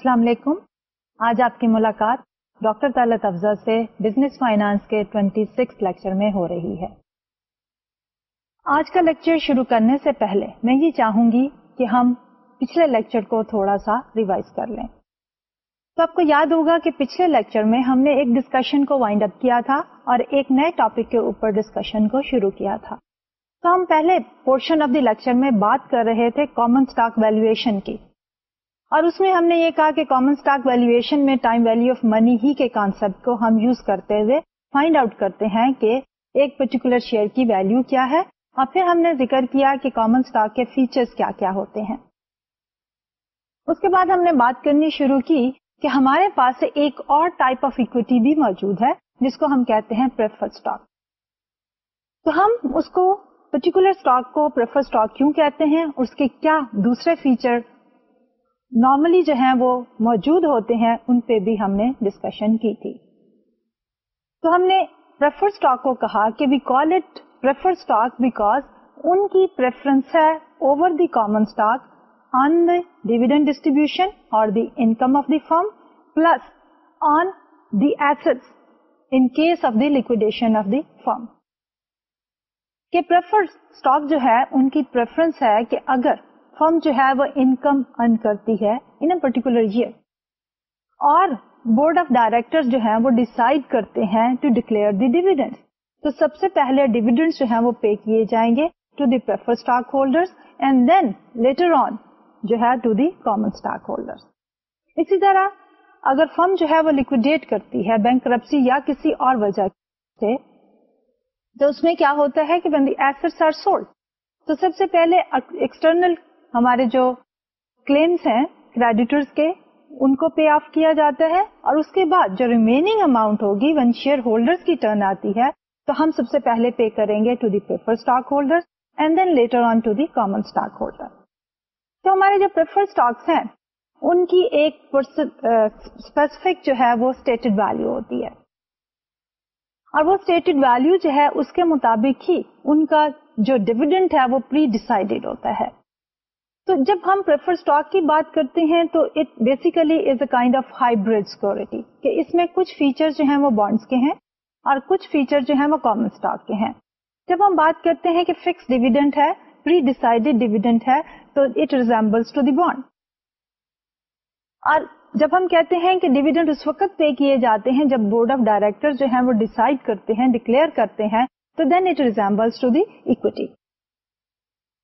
السلام علیکم۔ آج آپ کی ملاقات ڈاکٹر طالت افضل سے بزنس فائنانس کے 26 لیکچر میں ہو رہی ہے۔ آج کا لیکچر شروع کرنے سے پہلے میں یہ چاہوں گی کہ ہم پچھلے لیکچر کو تھوڑا سا ریوائز کر لیں۔ تو آپ کو یاد ہوگا کہ پچھلے لیکچر میں ہم نے ایک ڈسکشن کو وائنڈ اپ کیا تھا اور ایک نئے ٹاپک کے اوپر ڈسکشن کو شروع کیا تھا۔ تو ہم پہلے پورشن آف دی لیکچر میں بات کر رہے تھے کامن اسٹاک ویلویشن کی۔ اور اس میں ہم نے یہ کہا کہ کامن اسٹاک ویلویشن میں ٹائم ویلو آف منی ہی کے کانسیپٹ کو ہم یوز کرتے ہوئے فائنڈ آؤٹ کرتے ہیں کہ ایک پرٹیکولر شیئر کی ویلو کیا ہے اور پھر ہم نے ذکر کیا کہ کامن اسٹاک کے فیچرز کیا کیا ہوتے ہیں۔ اس کے بعد ہم نے بات کرنی شروع کی کہ ہمارے پاس ایک اور ٹائپ آف اکویٹی بھی موجود ہے، جس کو ہم کہتے ہیں پریفر اسٹاک تو ہم اس کو پرٹیکولر اسٹاک کو پریفر اسٹاک کیوں کہتے ہیں؟ اس کے کیا دوسرے فیچر نارملی جو ہیں وہ موجود ہوتے ہیں، ان پہ بھی ہم نے ڈسکشن کی تھی۔ تو ہم نے پریفر اسٹاک کو کہا کہ we call it prefer stock because ان کی پریفرنس ہے over the common stock on the dividend distribution اور the income of the firm plus on the asset in case of the liquidation of the firm کہ prefer stock جو ہے، ان کی preference ہے کہ اگر فرم جو ہے وہ انکم ارن کرتی ہے ان اے پرٹیکولر ایئر اور بورڈ آف ڈائریکٹر جو ہے وہ ڈسائڈ کرتے ہیں ٹو ڈکلیئر دی ڈیویڈینڈ تو سب سے پہلے ڈیویڈینڈ جو ہے وہ پے کیے جائیں گے to the prefer stock holder and then later on جو ہے to the common stock holder اسی طرح اگر فرم جو ہے وہ لکوڈیٹ کرتی ہے بینک کرپسی یا کسی اور وجہ سے، تو اس میں کیا ہوتا ہے کہ when the assets are sold تو سب سے پہلے ایکسٹرنل ہمارے جو کلیمس ہیں کریڈیٹرز کے، ان کو پے آف کیا جاتا ہے اور اس کے بعد جو ریمیننگ اماؤنٹ ہوگی ون شیئر ہولڈر کی ٹرن آتی ہے، تو ہم سب سے پہلے پے کریں گے to the prefer stock holder and then later on to the common stock holder تو ہمارے جو پریفر اسٹاکس ہیں، ان کی ایک اسپیسیفک جو ہے وہ اسٹیٹڈ ویلو ہوتی ہے۔ اور وہ اسٹیٹڈ ویلو جو ہے، اس کے مطابق ہی ان کا جو ڈویڈنٹ ہے وہ پری ڈسائڈیڈ ہوتا ہے۔ تو جب ہم پریفر اسٹاک کی بات کرتے ہیں تو it basically is a kind of hybrid security کہ اس میں کچھ فیچر جو ہیں وہ بانڈس کے ہیں اور کچھ فیچر جو ہیں وہ کامن اسٹاک کے ہیں۔ جب ہم بات کرتے ہیں کہ فکس ڈیویڈنٹ ہے پری ڈیسائڈیڈ ڈیویڈنٹ ہے، تو it resembles to the bond اور جب ہم کہتے ہیں کہ ڈیویڈنڈ اس وقت پے کیے جاتے ہیں جب بورڈ آف ڈائریکٹر جو ہیں وہ ڈیسائڈ کرتے ہیں ڈکلیئر کرتے ہیں، تو then it resembles to the equity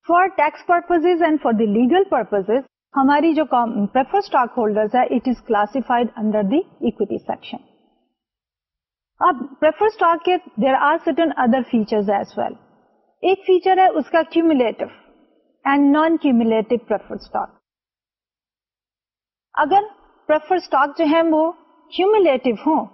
for tax purpose and for the legal purpose ہماری جو پریفر اسٹاک ہولڈر ہے it is classified under the equity section اب پریفر اسٹاک کے there are certain other feature as well ایک feature ہے، اس کا cumulative and non cumulative prefer stock اگر پریفر اسٹاک جو ہے وہ کیومولیٹو ہوں،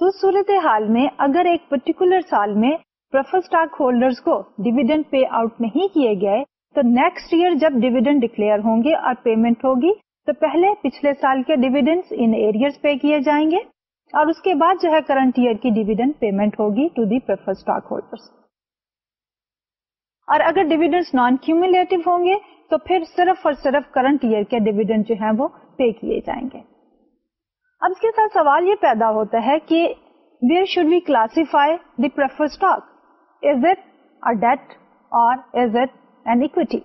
تو صورت حال میں اگر ایک پرٹیکولر سال میں پریفر اسٹاک ہولڈر کو ڈیویڈنڈ پے آؤٹ نہیں کیے گئے، تو نیکسٹ ایئر جب ڈیویڈنڈ ڈکلیئر ہوں گے اور پیمنٹ ہوگی، تو پہلے پچھلے سال کے ڈیویڈنڈ ان ایریئر پے کیے جائیں گے اور اس کے بعد جو ہے کرنٹ ایئر کی ڈیویڈنڈ پیمنٹ ہوگی to the prefer stock holder اور اگر ڈیویڈنڈ نان کیومولیٹو ہوں گے، تو پھر صرف اور صرف کرنٹ ایئر کے ڈیویڈنڈ جو ہیں وہ پے کیے جائیں گے۔ اب اس کے ساتھ سوال یہ پیدا ہوتا ہے کہ where should we classify the prefer stock is it a debt اور از اٹ این اکوٹی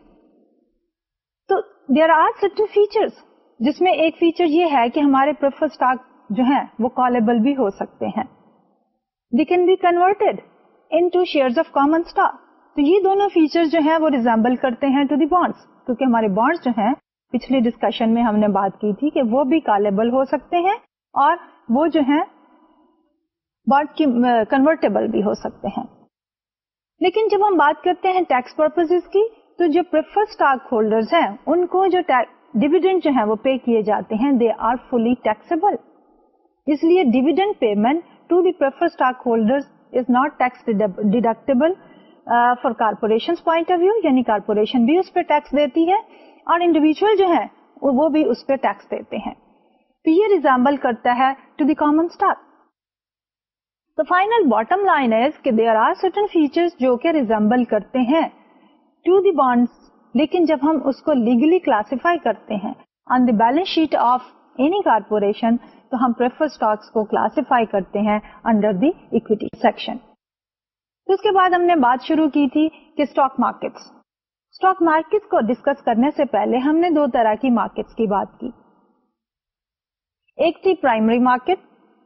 تو دیر آر سرٹن فیچرس جس میں ایک فیچر یہ ہے کہ ہمارے پریفر اسٹاک جو ہیں وہ کالبل بھی ہو سکتے ہیں۔ They can be converted into share of common stock تو یہ دونوں فیچر جو ہیں وہ ریزمبل کرتے ہیں ٹو دی بانڈس کیونکہ ہمارے بانڈس جو ہیں پچھلی ڈسکشن میں ہم نے بات کی تھی کہ وہ بھی کالیبل ہو سکتے ہیں اور وہ جو ہیں بانڈ کی کنورٹیبل بھی ہو سکتے ہیں۔ لیکن جب ہم بات کرتے ہیں ٹیکس پرپز کی، تو جو پریفر اسٹاک ہولڈر ہیں، ان کو جو ڈیویڈنڈ جو ہے وہ پے کیے جاتے ہیں۔ دے آر فلی ٹیکسیبل اس لیے dividend payment to the prefer stock holder is not tax deductible for corporation point of view یعنی کارپوریشن بھی اس پہ ٹیکس دیتی ہے، اور انڈیویجل جو ہے وہ بھی اس پہ ٹیکس دیتے ہیں۔ تو یہ ریزامبل کرتا ہے ٹو دی کامن اسٹاک تو فائنل باٹم لائن از کہ دیر آر سرٹن فیچر جو کہ ریزمبل کرتے ہیں ٹو دی لیکن جب ہم اس کو لیگلی کلاسیفائی کرتے ہیں on the balance sheet of any corporation تو ہم پریفر اسٹاکس کو کلاسیفائی کرتے ہیں انڈر دی اکویٹی سیکشن اس کے بعد ہم نے بات شروع کی تھی کہ اسٹاک مارکیٹس اسٹاک مارکیٹ کو ڈسکس کرنے سے پہلے ہم نے دو طرح کی مارکیٹس کی بات کی. ایک تھی پرائمری مارکیٹ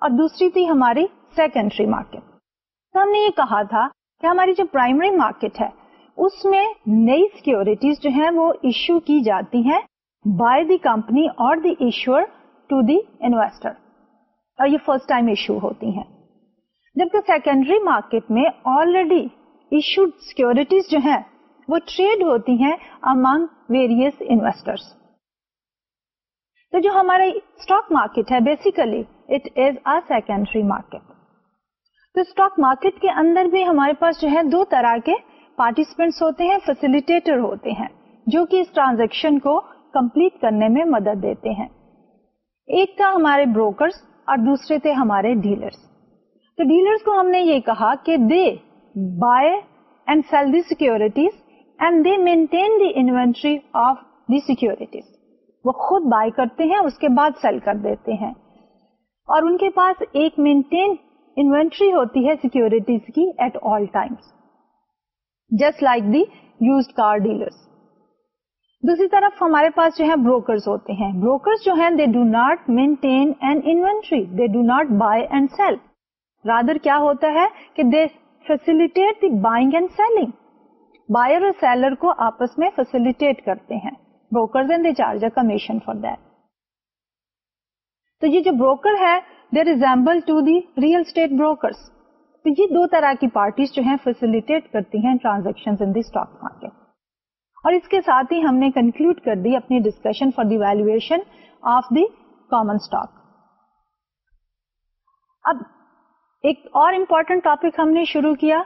اور دوسری تھی ہماری سیکنڈری مارکیٹ تو ہم نے یہ کہا تھا کہ ہماری جو پرائمری مارکیٹ ہے، اس میں نئی سیکورٹیز جو ہیں وہ ایشو کی جاتی ہیں بائی دی کمپنی اور the issuer to the investor اور یہ فرسٹ ٹائم ایشو ہوتی ہیں۔ جبکہ سیکنڈری مارکیٹ میں آلریڈی ایشوڈ سیکورٹیز جو ہیں وہ ٹریڈ ہوتی ہیں امانگ ویریس انویسٹرس تو جو ہمارا اسٹاک مارکیٹ ہے basically it is a secondary market تو اسٹاک مارکیٹ کے اندر بھی ہمارے پاس جو ہے دو طرح کے پارٹیسپینٹس ہوتے ہیں فیسلٹیٹر ہوتے ہیں، جو کہ اس ٹرانزیکشن کو کمپلیٹ کرنے میں مدد دیتے ہیں. ایک تھا ہمارے بروکرس اور دوسرے تھے ہمارے ڈیلرس تو ڈیلرس کو ہم نے یہ کہا کہ they buy and sell the securities and they maintain the inventory of the securities وہ خود بائی کرتے ہیں اس کے بعد سیل کر دیتے ہیں۔ اور ان کے پاس ایک مینٹین انوینٹری ہوتی ہے سیکورٹیز کی at all times just like the used car dealers دوسری طرف ہمارے پاس جو ہے بروکرز ہوتے ہیں۔ بروکرز جو ہیں they do not maintain an inventory they do not buy and sell rather کیا ہوتا ہے کہ they facilitate the buying and selling buyer اور سیلر کو آپس میں فیسلٹیٹ کرتے ہیں۔ Brokers and they charge a commission for that تو یہ جو بروکر ہے they resemble to the real estate brokers تو یہ دو طرح کی پارٹیز جو ہیں فیسلٹیٹ کرتی ہیں transaction in the stock market اور اس کے ساتھ ہی ہم نے کنکلوڈ کر دی اپنی discussion for the valuation of the common stock اب ایک اور امپورٹنٹ ٹاپک ہم نے شروع کیا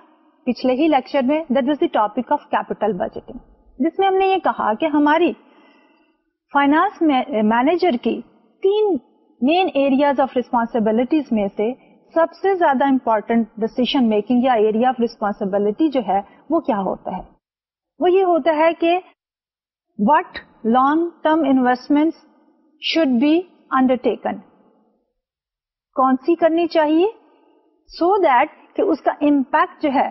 پچھلے ہی لیکچر میں that was the topic of capital budgeting جس میں ہم نے یہ کہا کہ ہماری فائنانس مینیجر کی تین مین ایریاز آف ریسپانسبلٹیز میں سے سب سے زیادہ امپورٹنٹ ڈسیزن میکنگ یا ایریا آف ریسپانسبلٹی جو ہے وہ کیا ہوتا ہے؟ وہ یہ ہوتا ہے کہ what long term investment should be undertaken کون سی کرنی چاہیے؟ سو دیٹ کہ اس کا امپیکٹ جو ہے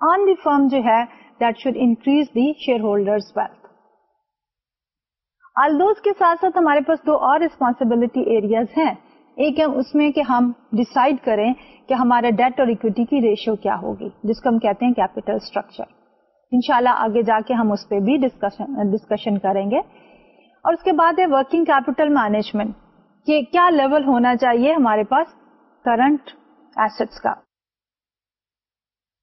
آن دی فرم جو ہے that should increase the share holder wealth although کے ساتھ ساتھ ہمارے پاس دو اور ریسپانسبلٹی ایریاز ہیں۔ ایک ہے اس میں کہ ہم ڈسائڈ کریں کہ ہمارا ڈیٹ اور اکویٹی کی ریشیو کیا ہوگی، جس کو ہم کہتے ہیں کیپیٹل اسٹرکچر انشاءاللہ آگے جا کے ہم اس پہ بھی ڈسکشن کریں گے۔ اور اس کے بعد ہے ورکنگ کیپیٹل مینجمنٹ کہ کیا لیول ہونا چاہیے ہمارے پاس کرنٹ ایسٹس کا۔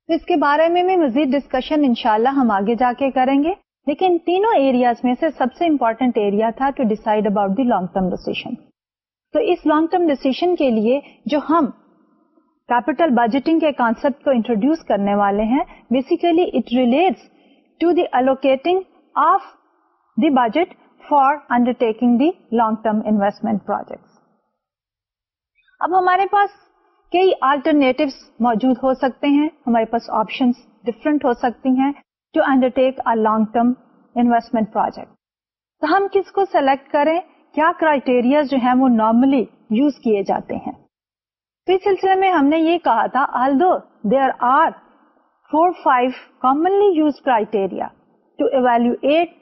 اس کے بارے میں بھی مزید ڈسکشن انشاءاللہ ہم آگے جا کے کریں گے۔ لیکن تینوں ایریاز میں سے سب سے امپورٹنٹ ایریا تھا to decide about the long term decision تو اس لانگ ٹرم ڈیسیزن کے لیے جو ہم کیپیٹل بجٹنگ کے کانسپٹ کو انٹروڈیوس کرنے والے ہیں basically it relates to the allocating of the budget for undertaking the long term investment project اب ہمارے پاس کئی آلٹرنیٹو موجود ہو سکتے ہیں، ہمارے پاس آپشن ڈفرنٹ ہو سکتی ہیں to undertake a long term investment project تو ہم کس کو سلیکٹ کریں؟ کیا کرائٹیریا جو ہیں وہ نارملی یوز کیے جاتے ہیں؟ تو اس سلسلے میں ہم نے یہ کہا تھا although there are four five commonly use criteria to evaluate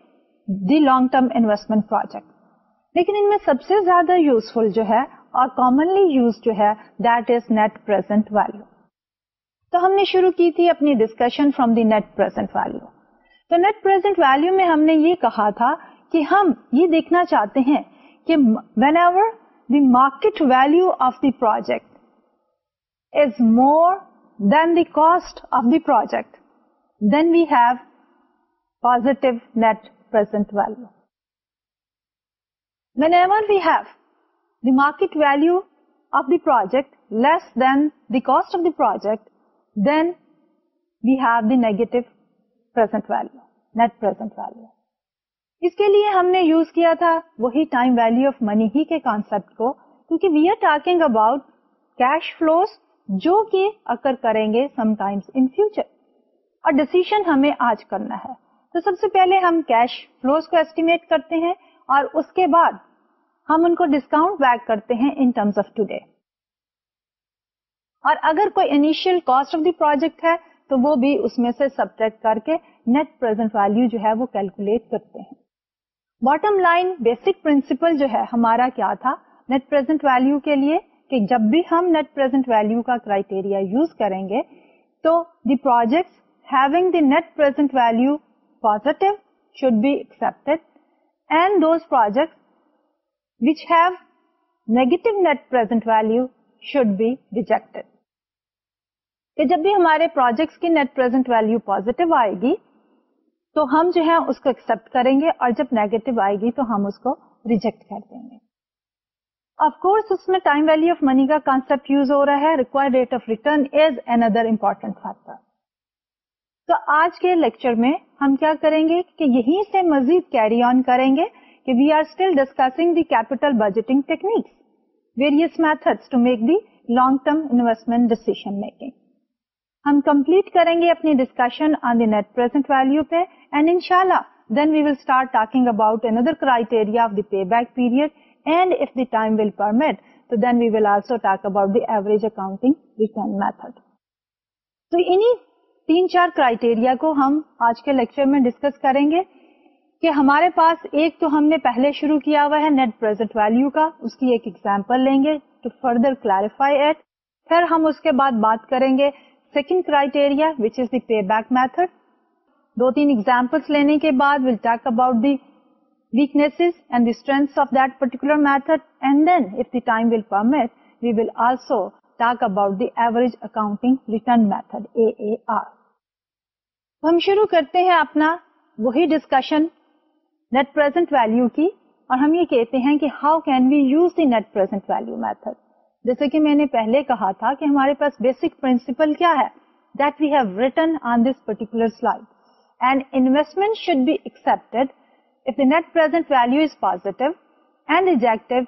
the long term investment project لیکن ان میں سب سے زیادہ یوزفل جو ہے اور کامنلی یوز جو ہے that is net present value تو ہم نے شروع کی تھی اپنی discussion from the net present value تو نیٹ پرزینٹ ویلو میں ہم نے یہ کہا تھا کہ ہم یہ دیکھنا چاہتے ہیں کہ whenever the market value of the project is more than the cost of the project then we have positive net present value whenever we have the market value of the project less than the cost of the project then we have the negative present value net present value اس کے لیے ہم نے use کیا تھا وہی time value of money ہی کے کانسپٹ کو، کیونکہ we are talking about cash flows جو کہ اکر کریں گے سم ٹائمس ان فیوچر اور ڈسیزن ہمیں آج کرنا ہے۔ تو سب سے پہلے ہم کیش فلوز کو ایسٹیمیٹ کرتے ہیں اور اس کے بعد ہم ان کو ڈسکاؤنٹ بیک کرتے ہیں in terms of today اور اگر کوئی initial cost of the project ہے، تو وہ بھی اس میں سے سبٹریکٹ کر کے نیٹ پرزینٹ ویلو جو ہے وہ کیلکولیٹ کرتے ہیں۔ باٹم لائن بیسک پرنسپل جو ہے ہمارا کیا تھا؟ نیٹ پرزینٹ ویلو کے لیے کہ جب بھی ہم نیٹ پرزینٹ ویلو کا کرائٹیریا یوز کریں گے، تو the project having the net present value positive should be accepted and those project which have negative net present value should be rejected کہ جب بھی ہمارے پروجیکٹس کی نیٹ پرزینٹ ویلو پوزیٹو آئے گی، تو ہم جو ہے اس کو ایکسپٹ کریں گے، اور جب نیگیٹو آئے گی، تو ہم اس کو ریجیکٹ کر دیں گے۔ آف کورس اس میں ٹائم ویلو آف منی کا کانسپٹ یوز ہو رہا ہے require rate of return is another important factor تو آج کے لیکچر میں ہم کیا کریں گے؟ کہ یہیں سے مزید کیری آن کریں گے کہ we are still discussing the capital budgeting techniques various method to make the long term investment decision making ہم کمپلیٹ کریں گے اپنی discussion on the net present value پہ اینڈ ان شاء اللہ then we will start talking about another criteria of the payback period and if the time will permit تو then we will also talk about the average accounting return method تو انہیں تین چار criteria کو ہم آج کے لیکچر میں ڈسکس کریں گے کہ ہمارے پاس ایک تو ہم نے پہلے شروع کیا ہوا ہے نیٹ پرزینٹ ویلو کا، اس کی ایک ایگزامپل لیں گے ٹو فردر کلیریفائی ایٹ پھر ہم اس کے بعد بات کریں گے second criteria which is the payback method دو تین ایگزامپلس لینے کے بعد will talk about the weakness and the strength of that particular method and then if the time will permit we will also talk about the average accounting return method A A R ہم شروع کرتے ہیں اپنا وہی discussion net present value کی اور ہم یہ کہتے ہیں کہ how can we use the net present value method جیسے کہ میں نے پہلے کہا تھا کہ ہمارے پاس بیسک پرنسپل کیا ہے that we have written on this particular slide and investment should be accepted if the net present value is positive and rejected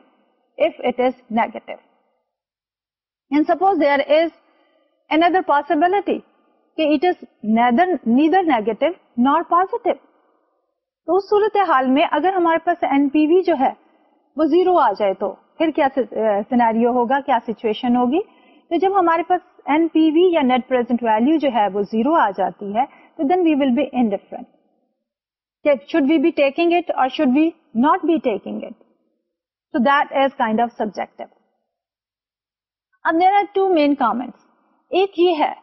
if it is negative and suppose there is another possibility کہ it is neither negative nor positive تو اس صورت حال میں اگر ہمارے پاس N P وی جو ہے وہ زیرو آ جائے تو پھر کیا سینیریو ہوگا؟ کیا سچویشن ہوگی؟ تو جب ہمارے پاس این پی وی یا نیٹ پرزینٹ ویلو جو ہے وہ زیرو آ جاتی ہے، تو then we will be indifferent should we be taking it or should be not be taking it تو that is kind of subject اب there are two main comments ایک یہ ہے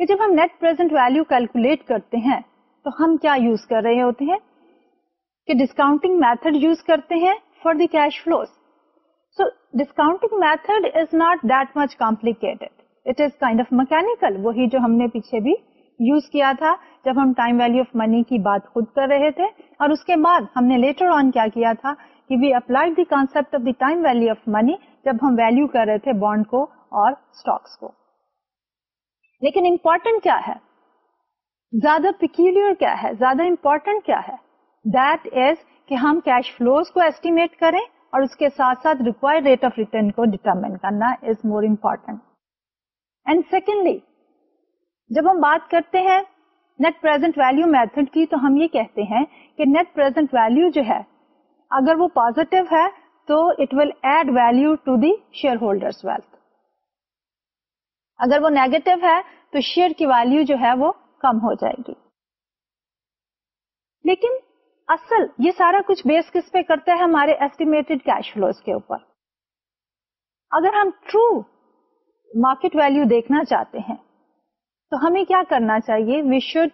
کہ جب ہم نیٹ پرزینٹ ویلو کیلکولیٹ کرتے ہیں، تو ہم کیا یوز کر رہے ہوتے ہیں؟ کہ ڈسکاؤنٹنگ میتھڈ یوز کرتے ہیں for the cash flows so discounting method is not that much complicated it is kind of mechanical وہی جو ہم نے پیچھے بھی یوز کیا تھا جب ہم ٹائم ویلو آف منی کی بات خود کر رہے تھے اور اس کے بعد ہم نے لیٹر آن کیا کیا تھا کہ we applied the concept of the time value of money جب ہم ویلو کر رہے تھے بانڈ کو اور اسٹاکس کو. لیکن امپورٹنٹ کیا ہے؟ زیادہ پیکولر کیا ہے؟ زیادہ امپورٹنٹ کیا ہے؟ دیٹ از کہ ہم کیش فلوز کو ایسٹیمیٹ کریں اور اس کے ساتھ ساتھ ریکوائر ریٹ آف ریٹرن کو ڈیٹرمن کرنا is more important and secondly جب ہم بات کرتے ہیں نیٹ پرزینٹ ویلو میتھڈ کی تو ہم یہ کہتے ہیں کہ نیٹ پرزینٹ ویلو جو ہے، اگر وہ پوزیٹو ہے تو it will add value to the share holder wealth اگر وہ نیگیٹو ہے تو شیئر کی ویلو جو ہے وہ کم ہو جائے گی. لیکن اصل یہ سارا کچھ بیس کس پہ کرتا ہے ہمارے ایسٹیمیٹڈ کیش فلوز کے اوپر۔ اگر ہم ٹرو مارکیٹ ویلو دیکھنا چاہتے ہیں، تو ہمیں کیا کرنا چاہیے؟ We should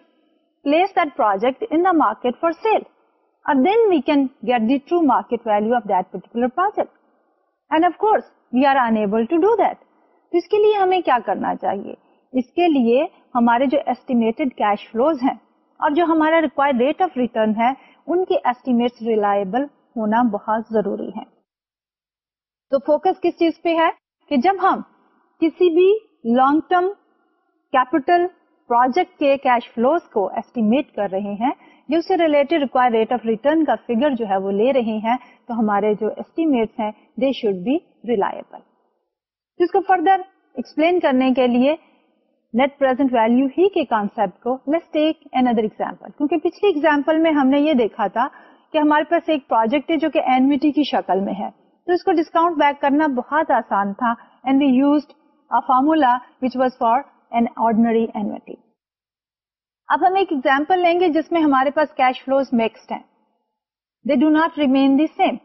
place that project in the market for sale اور then we can get the true market value of that particular project and of course we are unable to do that تو اس کے لیے ہمیں کیا کرنا چاہیے؟ اس کے لیے ہمارے جو ایسٹیمیٹڈ کیش فلوز ہیں اور جو ہمارا ریکوائر ریٹ آف ریٹرن ہے ان کے ایسٹیمیٹ ریلائبل ہونا بہت ضروری ہے۔ تو فوکس کس چیز پہ ہے؟ کہ جب ہم کسی بھی لانگ ٹرم کیپٹل پروجیکٹ کے کیش فلوز کو ایسٹیمیٹ کر رہے ہیں جو سے related require rate of return کا فگر جو ہے وہ لے رہے ہیں، تو ہمارے جو ایسٹیمیٹس ہیں دے شوڈ بی ریلائبل جس کو فردر ایکسپلین کرنے کے لیے نیٹ پرزینٹ ویلو ہی کے کانسپٹ کو let's take another example کیونکہ پچھلی ایگزامپل میں ہم نے یہ دیکھا تھا کہ ہمارے پاس ایک پروجیکٹ ہے جو کہ اینوٹی کی شکل میں ہے. تو اس کو ڈسکاؤنٹ بیک کرنا بہت آسان تھا and we used formula which was for an ordinary annuity اب ہم ایک ایگزامپل لیں گے جس میں ہمارے پاس کیش فلوز مکسڈ ہیں. They do not remain the same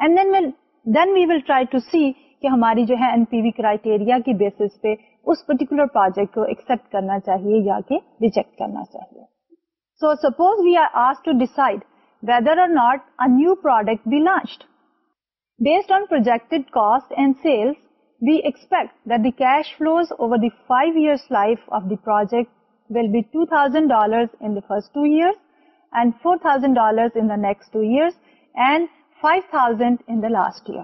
and then then we will try to see کہ ہماری جو ہے این پی وی کرائٹیریا کی بیسس پہ اس پرٹیکولر پروجیکٹ کو ایکسپٹ کرنا چاہیے یا کہ ریجیکٹ کرنا چاہیے۔ So suppose we are as to decide whether or not a new product be launched based on project cost and sales we expect that the cash flows over the five years life of the project will be two thousand dollar in the first two years and four thousand dollar in the next two years and five thousand in the last year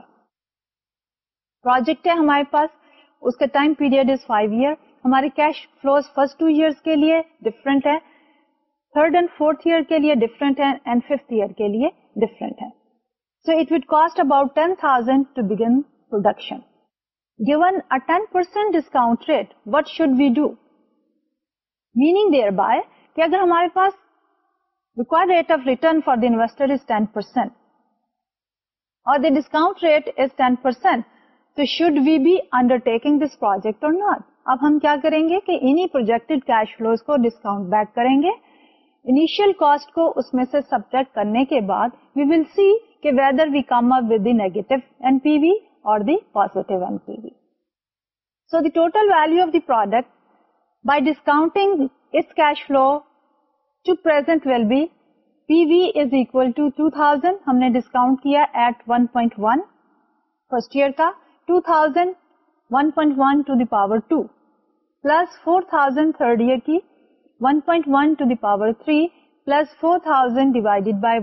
project ہے ہمارے پاس، اس کا time period is five year ہمارے cash flows first two years کے لیے different ہے third and fourth year کے لیے ڈفرینٹ ہے اینڈ ففتھ ایئر کے لیے ڈفرینٹ ہے۔ So it would cost about ten thousand to begin production given a ten percent discount rate what should we do meaning thereby کہ اگر ہمارے پاس require rate of return for the investor is ten percent اور the discount rate is ten percent تو should we be undertaking this project or not اب ہم کیا کریں گے کہ انہیں پروجیکٹ کیش فلوز کو ڈسکاؤنٹ بیک کریں گے. انیشیل کاسٹ کو اس میں سے سبٹیکٹ کرنے کے بعد وی ول سی کہ whether we come up with the negative N P V اور the positive N P V so the total value of the product by discounting its cash flow to present will be P V is equal to two thousand ہم نے discount کیا at one point one first year کا. Two thousand one point one to the power two plus four thousand third year کی one point one to the power three plus four thousand divided by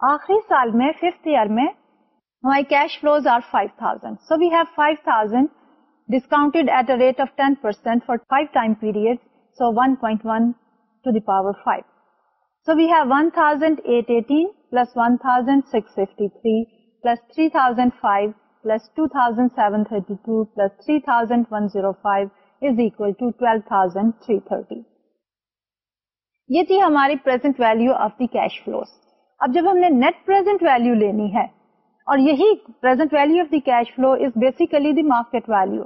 آخری سال میں fifth year میں ہمارے cash flows are five thousand so we have five thousand discounted at a rate of ten percent for five time period so one point one to the power five so we have one thousand eight eighteen rate of 10% for 5 time periods so 1.1 to the power 5 so we have 1818 plus 1653 plus 3005 plus 2732 plus 3105 is equal to 12330 یہ تھی ہماری present value of the cash flows اب جب ہم نے net present value لینی ہے اور یہی present value of the cash flow is basically the market value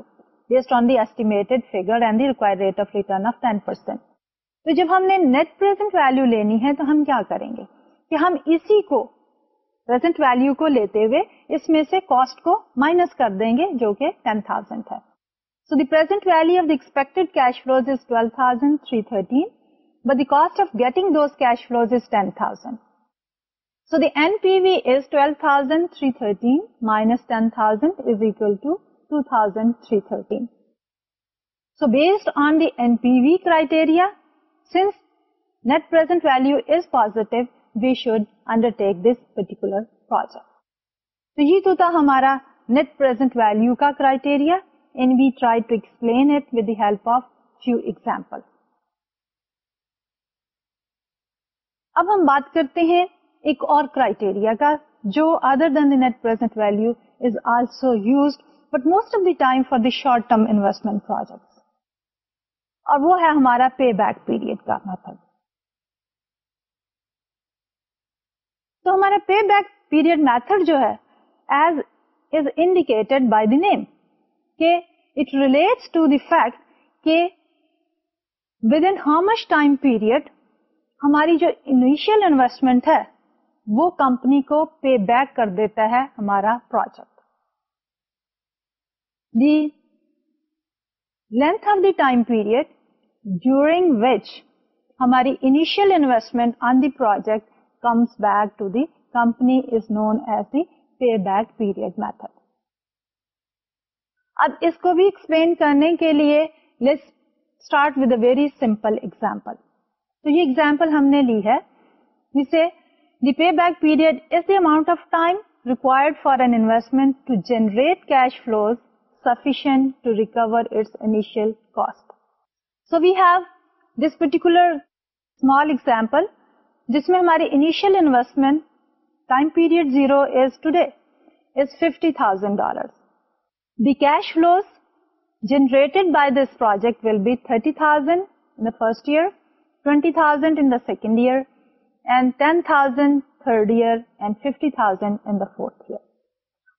based on the estimated figure and the require rate of return of ten percent تو جب ہم نے نیٹ پرزینٹ ویلو لینی ہے تو ہم کیا کریں گے؟ کہ ہم اسی کو پرزینٹ ویلو کو لیتے ہوئے اس میں سے کاسٹ کو مائنس کر دیں گے جو کہ ٹین تھاؤزینڈ ہے۔ So the present value of expect cash flows is twelve thousand three thirteen but the cost of getting those cash flows is ten thousand so the N P V is twelve thousand three thirteen minus ten thousand is equal to two thousand three thirteen so based on the N P V criteria since net present value is positive we should undertake this particular project تو یہ تو تھا ہمارا net present value کا criteria and we try to explain it with the help of few example اب ہم بات کرتے ہیں ایک اور کرائٹیریا کا، جو other then the net present value is also used but most of the time for the short term investment project اور وہ ہے ہمارا پے بیک پیریڈ کا میتھڈ تو ہمارا پے بیک پیریڈ میتھڈ جو ہے as is indicated by the name کہ it relates to the fact کہ within how much time period ہماری جو انیشیل انویسٹمنٹ ہے، وہ کمپنی کو پے بیک کر دیتا ہے ہمارا project the length of the time period during which ہماری initial investment on the project comes back to the company is known as the payback period method. اب اس کو بھی ایکسپلین کرنے کے لیے let start with a very simple example تو یہ example ہم نے لی ہے جسے the pay back period is the amount of time required for an investment to generate cash flows sufficient to recover its initial cost. So we have this particular small example جس میں ہماری initial investment time period zero is today is fifty thousand dollar the cash flows generated by this project will be thirty thousand in first year twenty thousand in the second year and ten thousand third year and fifty thousand in the fourth year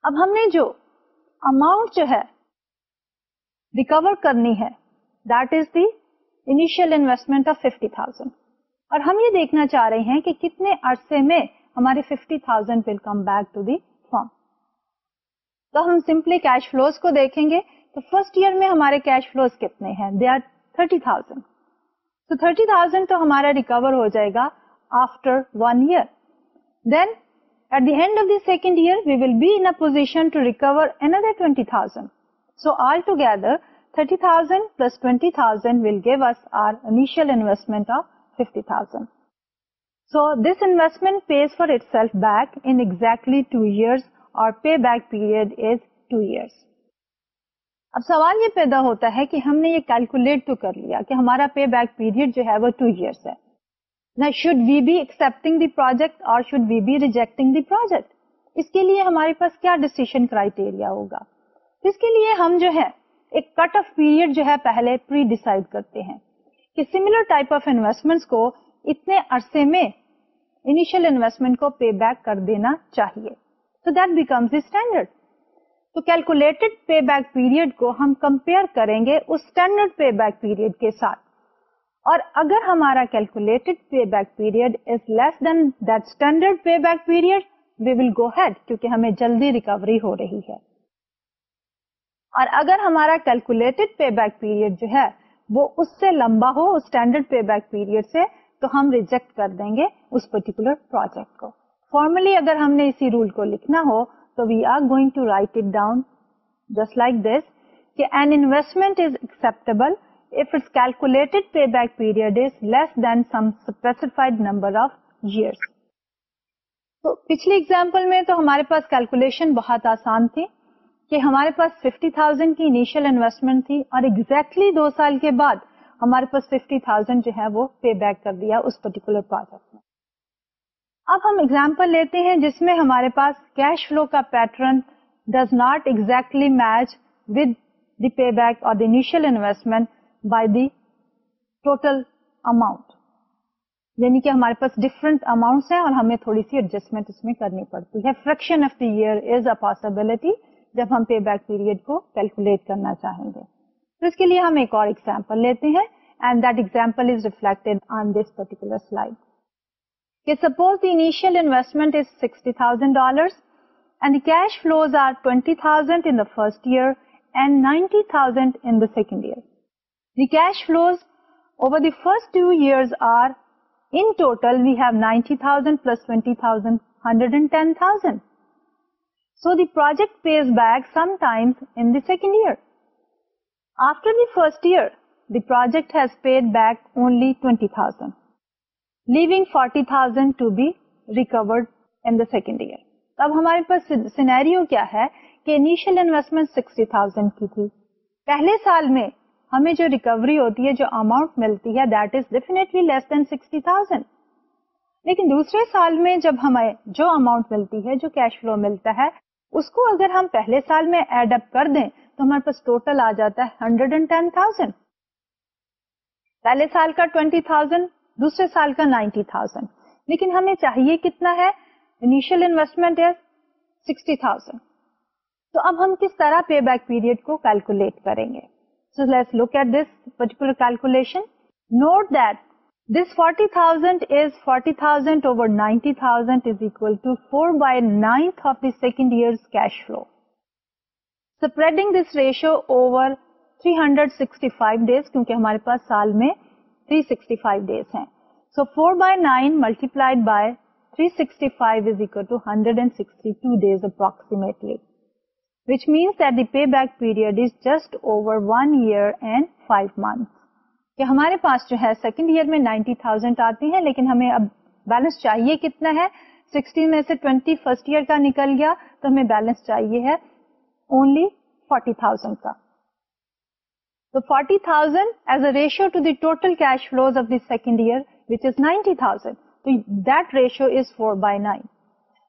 اب ہم نے جو amount جو ہے recover کرنی ہے that is the initial investment of fifty thousand اور ہم یہ دیکھنا چاہ رہے ہیں کہ کتنے عرصے میں ہمارے fifty thousand will come back to the firm تو ہم سمپلی کیش فلوز کو دیکھیں گے تو فرسٹ ایئر میں ہمارے کیش فلوز کتنے ہیں؟ دے آر تھرٹی تھاؤزینڈ تو تھرٹی تھاؤزینڈ تو ہمارا ریکور ہو جائے گا after one year then at the end of the second year we will be in position to recover another twenty thousand so all together thirty thousand plus twenty thousand will give us our initial investment of fifty thousand so this investment pays for itself back in exactly two years اور pay back period is two years اب سوال یہ پیدا ہوتا ہے کہ ہم نے یہ کیلکولیٹ تو کر لیا کہ ہمارا پے بیک پیریڈ جو ہے وہ ٹو ایئرس ہے. Should we be accepting the project اور should we be rejecting the project اس کے لیے ہمارے پاس کیا ڈسیزن کرائٹیریا ہوگا؟ اس کے لیے ہم جو ہے ایک کٹ آف پیریڈ جو ہے پہلے پری ڈیسائڈ کرتے ہیں. کہ سملر ٹائپ آف انویسٹمنٹ کو اتنے عرصے میں انیشیل انویسٹمنٹ کو پے بیک کر دینا چاہیے۔ تو دیٹ بیکمس اسٹینڈرڈ تو کیلکولیٹڈ پے بیک پیریڈ کو ہم کمپیئر کریں گے اس اسٹینڈرڈ پے بیک پیریڈ کے ساتھ۔ اور اگر ہمارا calculated pay back period is less than that standard pay back period we will go ahead کیونکہ ہمیں جلدی ریکوری ہو رہی ہے۔ اور اگر ہمارا کیلکولیٹڈ پے بیک پیریڈ جو ہے وہ اس سے لمبا ہو اسٹینڈرڈ پے بیک پیریڈ سے، تو ہم ریجیکٹ کر دیں گے اس پرٹیکولر پروجیکٹ کو فارملی اگر ہم نے اسی رول کو لکھنا ہو، تو we are going to write it down just like this کہ an investment is acceptable if its calculated payback period is less than some specified number of years. تو پچھلی ایگزامپل میں تو ہمارے پاس کیلکولیشن بہت آسان تھی کہ ہمارے پاس 50,000 کی انیشیل انویسٹمنٹ تھی اور ایگزیکٹلی exactly دو سال کے بعد ہمارے پاس 50,000 جو ہے وہ پے بیک کر دیا اس پرٹیکولر پروجیکٹ میں۔ اب ہم ایگزامپل لیتے ہیں جس میں ہمارے پاس کیش فلو کا pattern does not exactly match with the pay back اور initial investment by the total amount یعنی کہ ہمارے پاس ڈفرنٹ اماؤنٹ ہیں اور ہمیں تھوڑی سی ایڈجسٹمنٹ اس میں کرنی پڑتی ہے۔ Fraction of the year is a possibility جب ہم پے بیک پیریڈ کو کیلکولیٹ کرنا چاہیں گے۔ تو اس کے لیے ہم ایک اور ایگزامپل لیتے ہیں and that example is reflected on this particular slide کہ suppose the initial investment is sixty thousand dollar and the cash flows are twenty thousand in the first year and ninety thousand in the second year The cash flows over the first 2 years are, in total, we have 90,000 plus 20,000, 110,000. So the project pays back sometimes in the second year. After the first year, the project has paid back only 20,000, leaving 40,000 to be recovered in the second year. اب ہمارے پاس scenario کیا ہے کہ initial investment sixty thousand کی تھی پہلے سال میں ہمیں جو ریکوری ہوتی ہے جو اماؤنٹ ملتی ہے that is definitely less than sixty thousand لیکن دوسرے سال میں جب ہمیں جو اماؤنٹ ملتی ہے جو کیش فلو ملتا ہے اس کو اگر ہم پہلے سال میں ایڈ اپ کر دیں تو ہمارے پاس ٹوٹل آ جاتا ہے ہنڈریڈ اینڈ ٹین تھاؤزینڈ پہلے سال کا ٹوینٹی تھاؤزینڈ دوسرے سال کا نائنٹی تھاؤزینڈ لیکن ہمیں چاہیے کتنا ہے؟ انیشیل انویسٹمنٹ ہے سکسٹی تھاؤزینڈ تو اب ہم کس طرح پے بیک پیریڈ کو کیلکولیٹ کریں گے؟ So let's look at this particular calculation. Note that this 40,000 is 40,000 over 90,000 is equal to 4 by 9th of the second year's cash flow. Spreading this ratio over 365 days کیونکہ ہمارے پاس سال میں 365 days ہیں. So 4 by 9 multiplied by 365 is equal to 162 days approximately. which means that the payback period is just over one year and five months. کہ ہمارے پاس جو ہے سیکنڈ ایئر میں نائنٹی تھاؤزینڈ آتی ہیں لیکن ہمیں اب بیلنس چاہیے کتنا ہے؟ سکسٹی میں سے ٹوینٹی فرسٹ ایئر کا نکل گیا، تو ہمیں بیلنس چاہیے ہے اونلی فورٹی تھاؤزینڈ کا۔ تو forty thousand as a ratio to the total cash flows of the second year which is ninety thousand تو that ratio is four by nine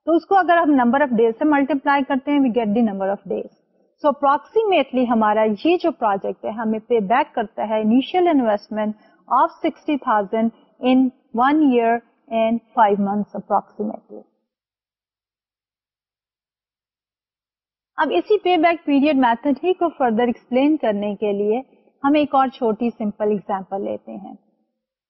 تو اس کو اگر ہم نمبر آف ڈیز سے ملٹیپلائی کرتے ہیں we get the number of days so approximately ہمارا یہ جو پروجیکٹ ہے ہمیں پے بیک کرتا ہے initial investment of sixty thousand in one year in 5 months approximately. اب اسی پے بیک پیریڈ میتھڈ ہی کو فردر ایکسپلین کرنے کے لیے ہم ایک اور چھوٹی سمپل اگزامپل لیتے ہیں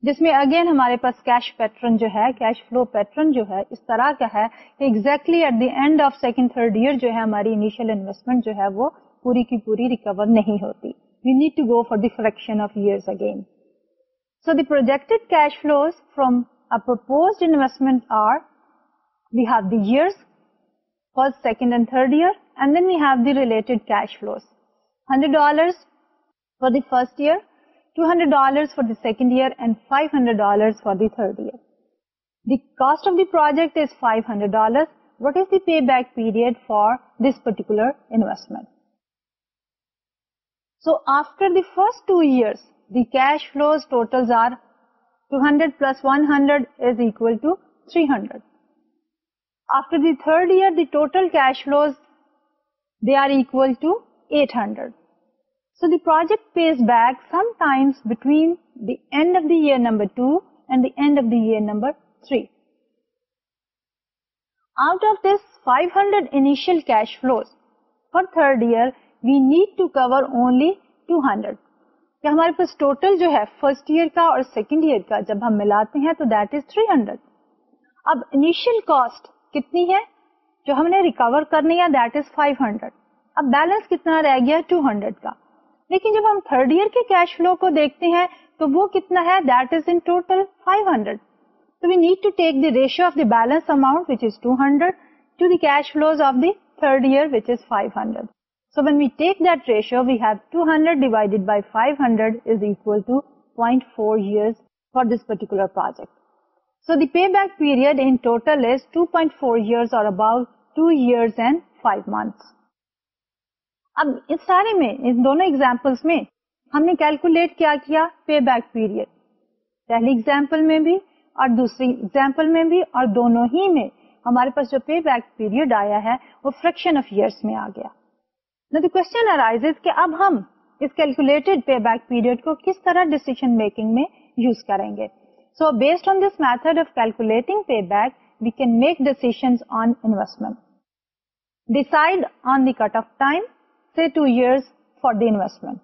جس میں اگین ہمارے پاس کیش پیٹرن جو ہے کیش فلو پیٹرن جو ہے، اس طرح کا ہے کہ exactly at the end of second third year جو ہے ہماری انیشیل انویسٹمنٹ جو ہے وہ پوری کی پوری ریکور نہیں ہوتی۔ We need to go for the fraction of years again so the projected cash flows from propose investment are we have the years first second and third year and then we have the related cash flows hundred dollar for the first year $200 for the second year and $500 for the third year. The cost of the project is $500. What is the payback period for this particular investment? So after the first 2 years, the cash flows totals are 200 plus 100 is equal to 300. After the third year, the total cash flows, they are equal to 800. So the project pays back sometimes between the end of the year number 2 and the end of the year number 3. Out of this 500 initial cash flows, for third year, we need to cover only 200. کہ ہمارے پاس total جو ہے first year کا اور second year کا جب ہم ملاتے ہیں تو دیٹ از 300 اب انیشیل کاسٹ کتنی ہے جو ہم نے ریکور کرنی ہے دیٹ از 500 اب بیلنس کتنا رہ گیا 200 کا لیکن جب ہم تھرڈ ایئر کے کیش فلو کو دیکھتے ہیں تو وہ کتنا ہے? دیٹ از ان ٹوٹل 500 تو we need to take the ratio of the balance amount which is 200 hundred to the cash flows of the third year which is 500 hundred so when we take that ratio we have 200 hundred divided by five hundred is equal to point four years for this particular project so the pay back period in total is 2.4 point four years اور about two years and five months اب اس سارے میں ان دونوں examples میں ہم نے calculate کیا کیا پے بیک پیریڈ پہلی ایگزامپل میں بھی اور دوسری ایگزامپل میں بھی اور دونوں ہی میں ہمارے پاس جو پے بیک پیریڈ آیا ہے، وہ فریکشن آف ایئرس میں آ گیا۔ کوشچن کہ اب ہم اس کیلکولیٹڈ پے بیک پیریڈ کو کس طرح ڈیسیزن میکنگ میں یوز کریں گے۔ So based on this method of calculating pay back we can make decision on investment decide on the cut off time say 2 years for the investment.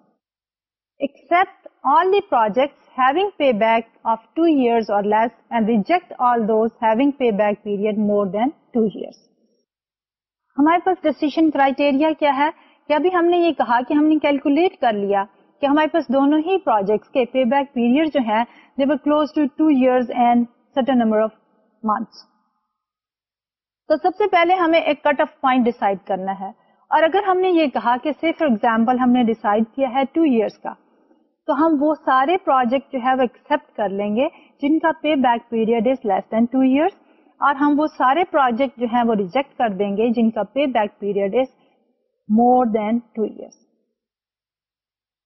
Accept all the projects having payback of 2 years or less and reject all those having payback period more than 2 years. ہمارے پاس ڈسیشن criteria کیا ہے کہ ابھی ہم نے یہ کہا کہ ہم نے کیلکولیٹ کر لیا کہ ہمارے پاس دونوں ہی پروجیکٹس کے پے بیک پیریڈ جو ہے they were close to two years and certain number of months تو سب سے پہلے ہمیں ایک کٹ آف پوائنٹ ڈیسائڈ کرنا ہے اور اگر ہم نے یہ کہا کہ فار ایگزامپل ہم نے ڈیسائڈ کیا ہے ٹو ایئرس کا، تو ہم وہ سارے پروجیکٹ جو ہے وہ ایکسپٹ کر لیں گے جن کا pay back period is less than two years اور ہم وہ سارے پروجیکٹ جو ہے وہ ریجیکٹ کر دیں گے جن کا pay back period is more than two years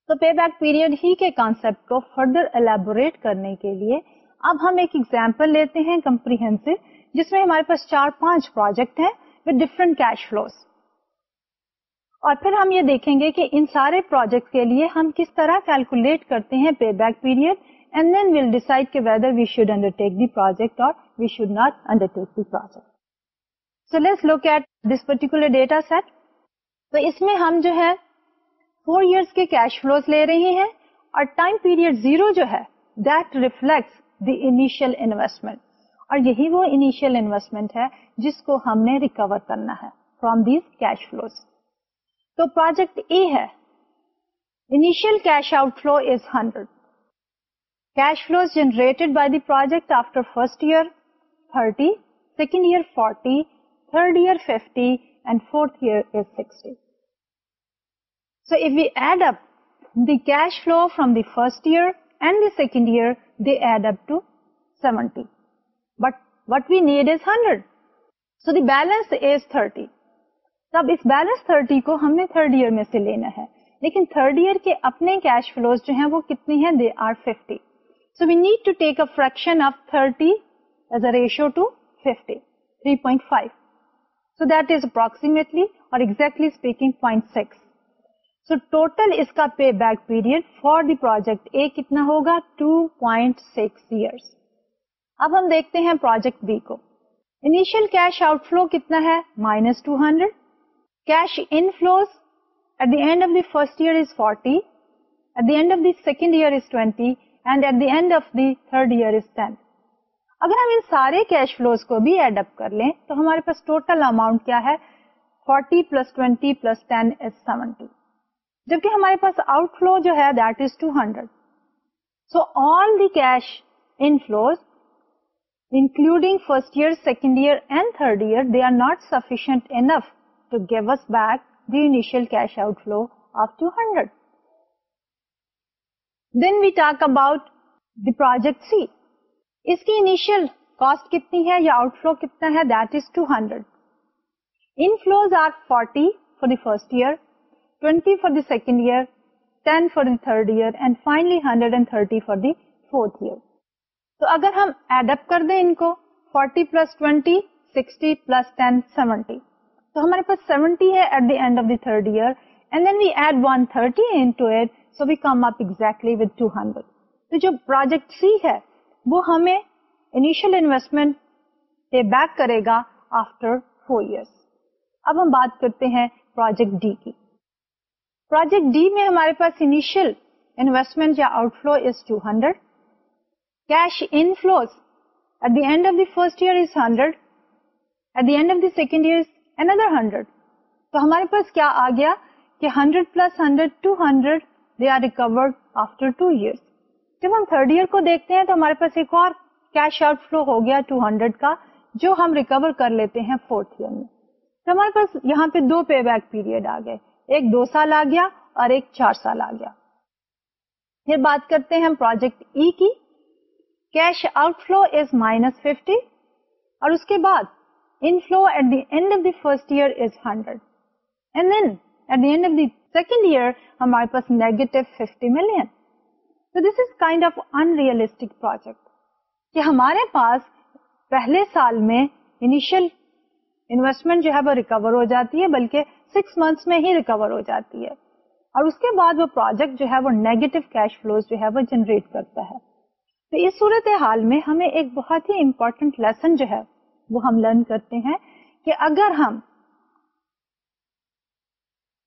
تو پے بیک پیریڈ ہی کے کانسپٹ کو فردر ایلیبوریٹ کرنے کے لیے اب ہم ایک ایگزامپل لیتے ہیں کمپریہنس جس میں ہمارے پاس چار پانچ پروجیکٹ ہیں وتھ ڈفرنٹ کیش فلوز اور پھر ہم یہ دیکھیں گے کہ ان سارے پروجیکٹ کے لیے ہم کس طرح کیلکولیٹ کرتے ہیں pay back period and then we'll decide کہ whether we should undertake the project اور we should not undertake the project so let's look at this particular data set تو اس میں ہم جو ہے فور ایئرس کے کیش فلوز لے رہے ہیں اور ٹائم پیریڈ زیرو جو ہے that reflects the initial investment اور یہی وہ انیشیل انویسٹمنٹ ہے جس کو ہم نے ریکور کرنا ہے فرام دیز کیش فلوز تو پروجیکٹ اے ہے۔ Initial cash out flow is hundred cash flow generated by the project after first year thirty second year forty third year fifty and fourth year is sixty so if we add up the cash flow from the first year and the second year the add up to seventy but what we need is hundred so the balance is thirty تب اس balance thirty کو ہم نے third year میں سے لینا ہے۔ لیکن تھرڈ ایئر کے اپنے کیش فلوز جو ہیں وہ کتنے ہیں؟ They are fifty so we need to take a fraction of thirty as a ratio to fifty three point five so that is approximately or exactly speaking point six so total اس کا pay back period for the project A کتنا ہوگا؟ To point six years اب ہم دیکھتے ہیں project B کو۔ Initial cash out flow کتنا ہے؟ Minus two hundred cash in flows at the end of the first year is forty at the end of the second year is twenty and at the end of the third year is ten اگر ہم ان سارے cash flows کو بھی add up کر لیں، تو ہمارے پاس total amount کیا ہے؟ Forty plus twenty plus ten is seventy جبکہ ہمارے پاس آؤٹ فلو جو ہے that is two hundred so all the cash in flows including first year second year and third year they are not sufficient enough to give us back the initial cash out flow of two hundred then we talk about the project C اس کی initial cost کتنی ہے یا out flow کتنا ہے that is two hundred in flows are forty for the first year twenty for the second year ten for the third year and finally hundred and thirty for the fourth year تو اگر ہم add up کر دیں ان کو forty plus twenty sixty plus ten seventy تو ہمارے پاس سیونٹی ہے at the end of the third year and then we add one thirty in to eight so we come up exactly with two hundred تو جو project سی ہے، وہ ہمیں initial investment pay back کرے گا آفٹر فور ایئرس اب ہم بات کرتے ہیں پروجیکٹ ڈی کی. پروجیکٹ ڈی میں ہمارے پاس انیشیل انویسٹمنٹ یا out flow is two hundred cash in flows at the end of the first year is hundred at the end of the second year another hundred تو ہمارے پاس کیا آ گیا کہ hundred plus hundred two hundred they are recovered after two years جب ہم third year کو دیکھتے ہیں تو ہمارے پاس ایک اور کیش آؤٹ فلو ہو گیا ٹو ہنڈریڈ کا، جو ہم ریکور کر لیتے ہیں فورتھ ایئر میں. تو ہمارے پاس یہاں پہ دو پے بیک پیریڈ آ گئے، ایک دو سال آ گیا اور ایک چار سال آ گیا. پھر بات کرتے ہیں ہم پروجیکٹ ای e کی. Cash out flow is minus fifty اور اس کے بعد in flow at the end of the first year is hundred and then at the end of the second year ہمارے پاس negative fifty million this is kind of unrealistic project کہ ہمارے پاس پہلے سال میں انیشل انویسٹمنٹ جو ہے وہ recover ہو جاتی ہے بلکہ سکس منتھس میں ہی ریکور ہو جاتی ہے اور اس کے بعد وہ پروجیکٹ جو ہے وہ نیگیٹو کیش فلوز جو ہے وہ جنریٹ کرتا ہے تو اس صورت حال میں ہمیں ایک بہت ہی امپورٹنٹ لیسن جو ہے وہ ہم لرن کرتے ہیں کہ اگر ہم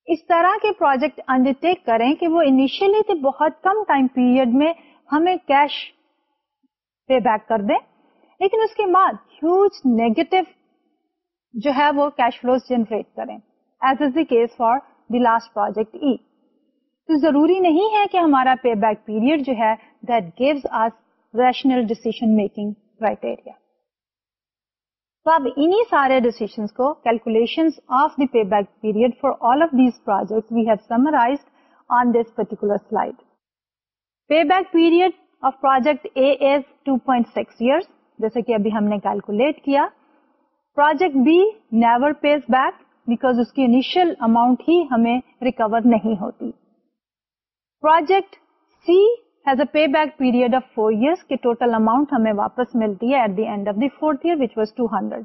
اس طرح کے پروجیکٹ انڈر ٹیک کریں کہ وہ انیشیلی تو بہت کم ٹائم پیریڈ میں ہمیں کیش پے بیک کر دیں، لیکن اس کے بعد ہیوج نیگیٹو جو ہے وہ کیش فلوز جنریٹ کریں as is the case for the last project E تو ضروری نہیں ہے کہ ہمارا پے بیک پیریڈ جو ہے that gives us rational decision making criteria تو اب انہی سارے ڈیسیزنس کو calculation of the pay back period for all of these project we have summarize on this particular slide pay back period of project A is 2.6 years جیسے کہ ابھی ہم نے کیلکولیٹ کیا. Project B never pays back because اس کی initial amount ہی ہمیں recover نہیں ہوتی. Project C has a pay back period of four years کی ٹوٹل اماؤنٹ ہمیں واپس ملتی ہے at the end of the fourth year which was two hundred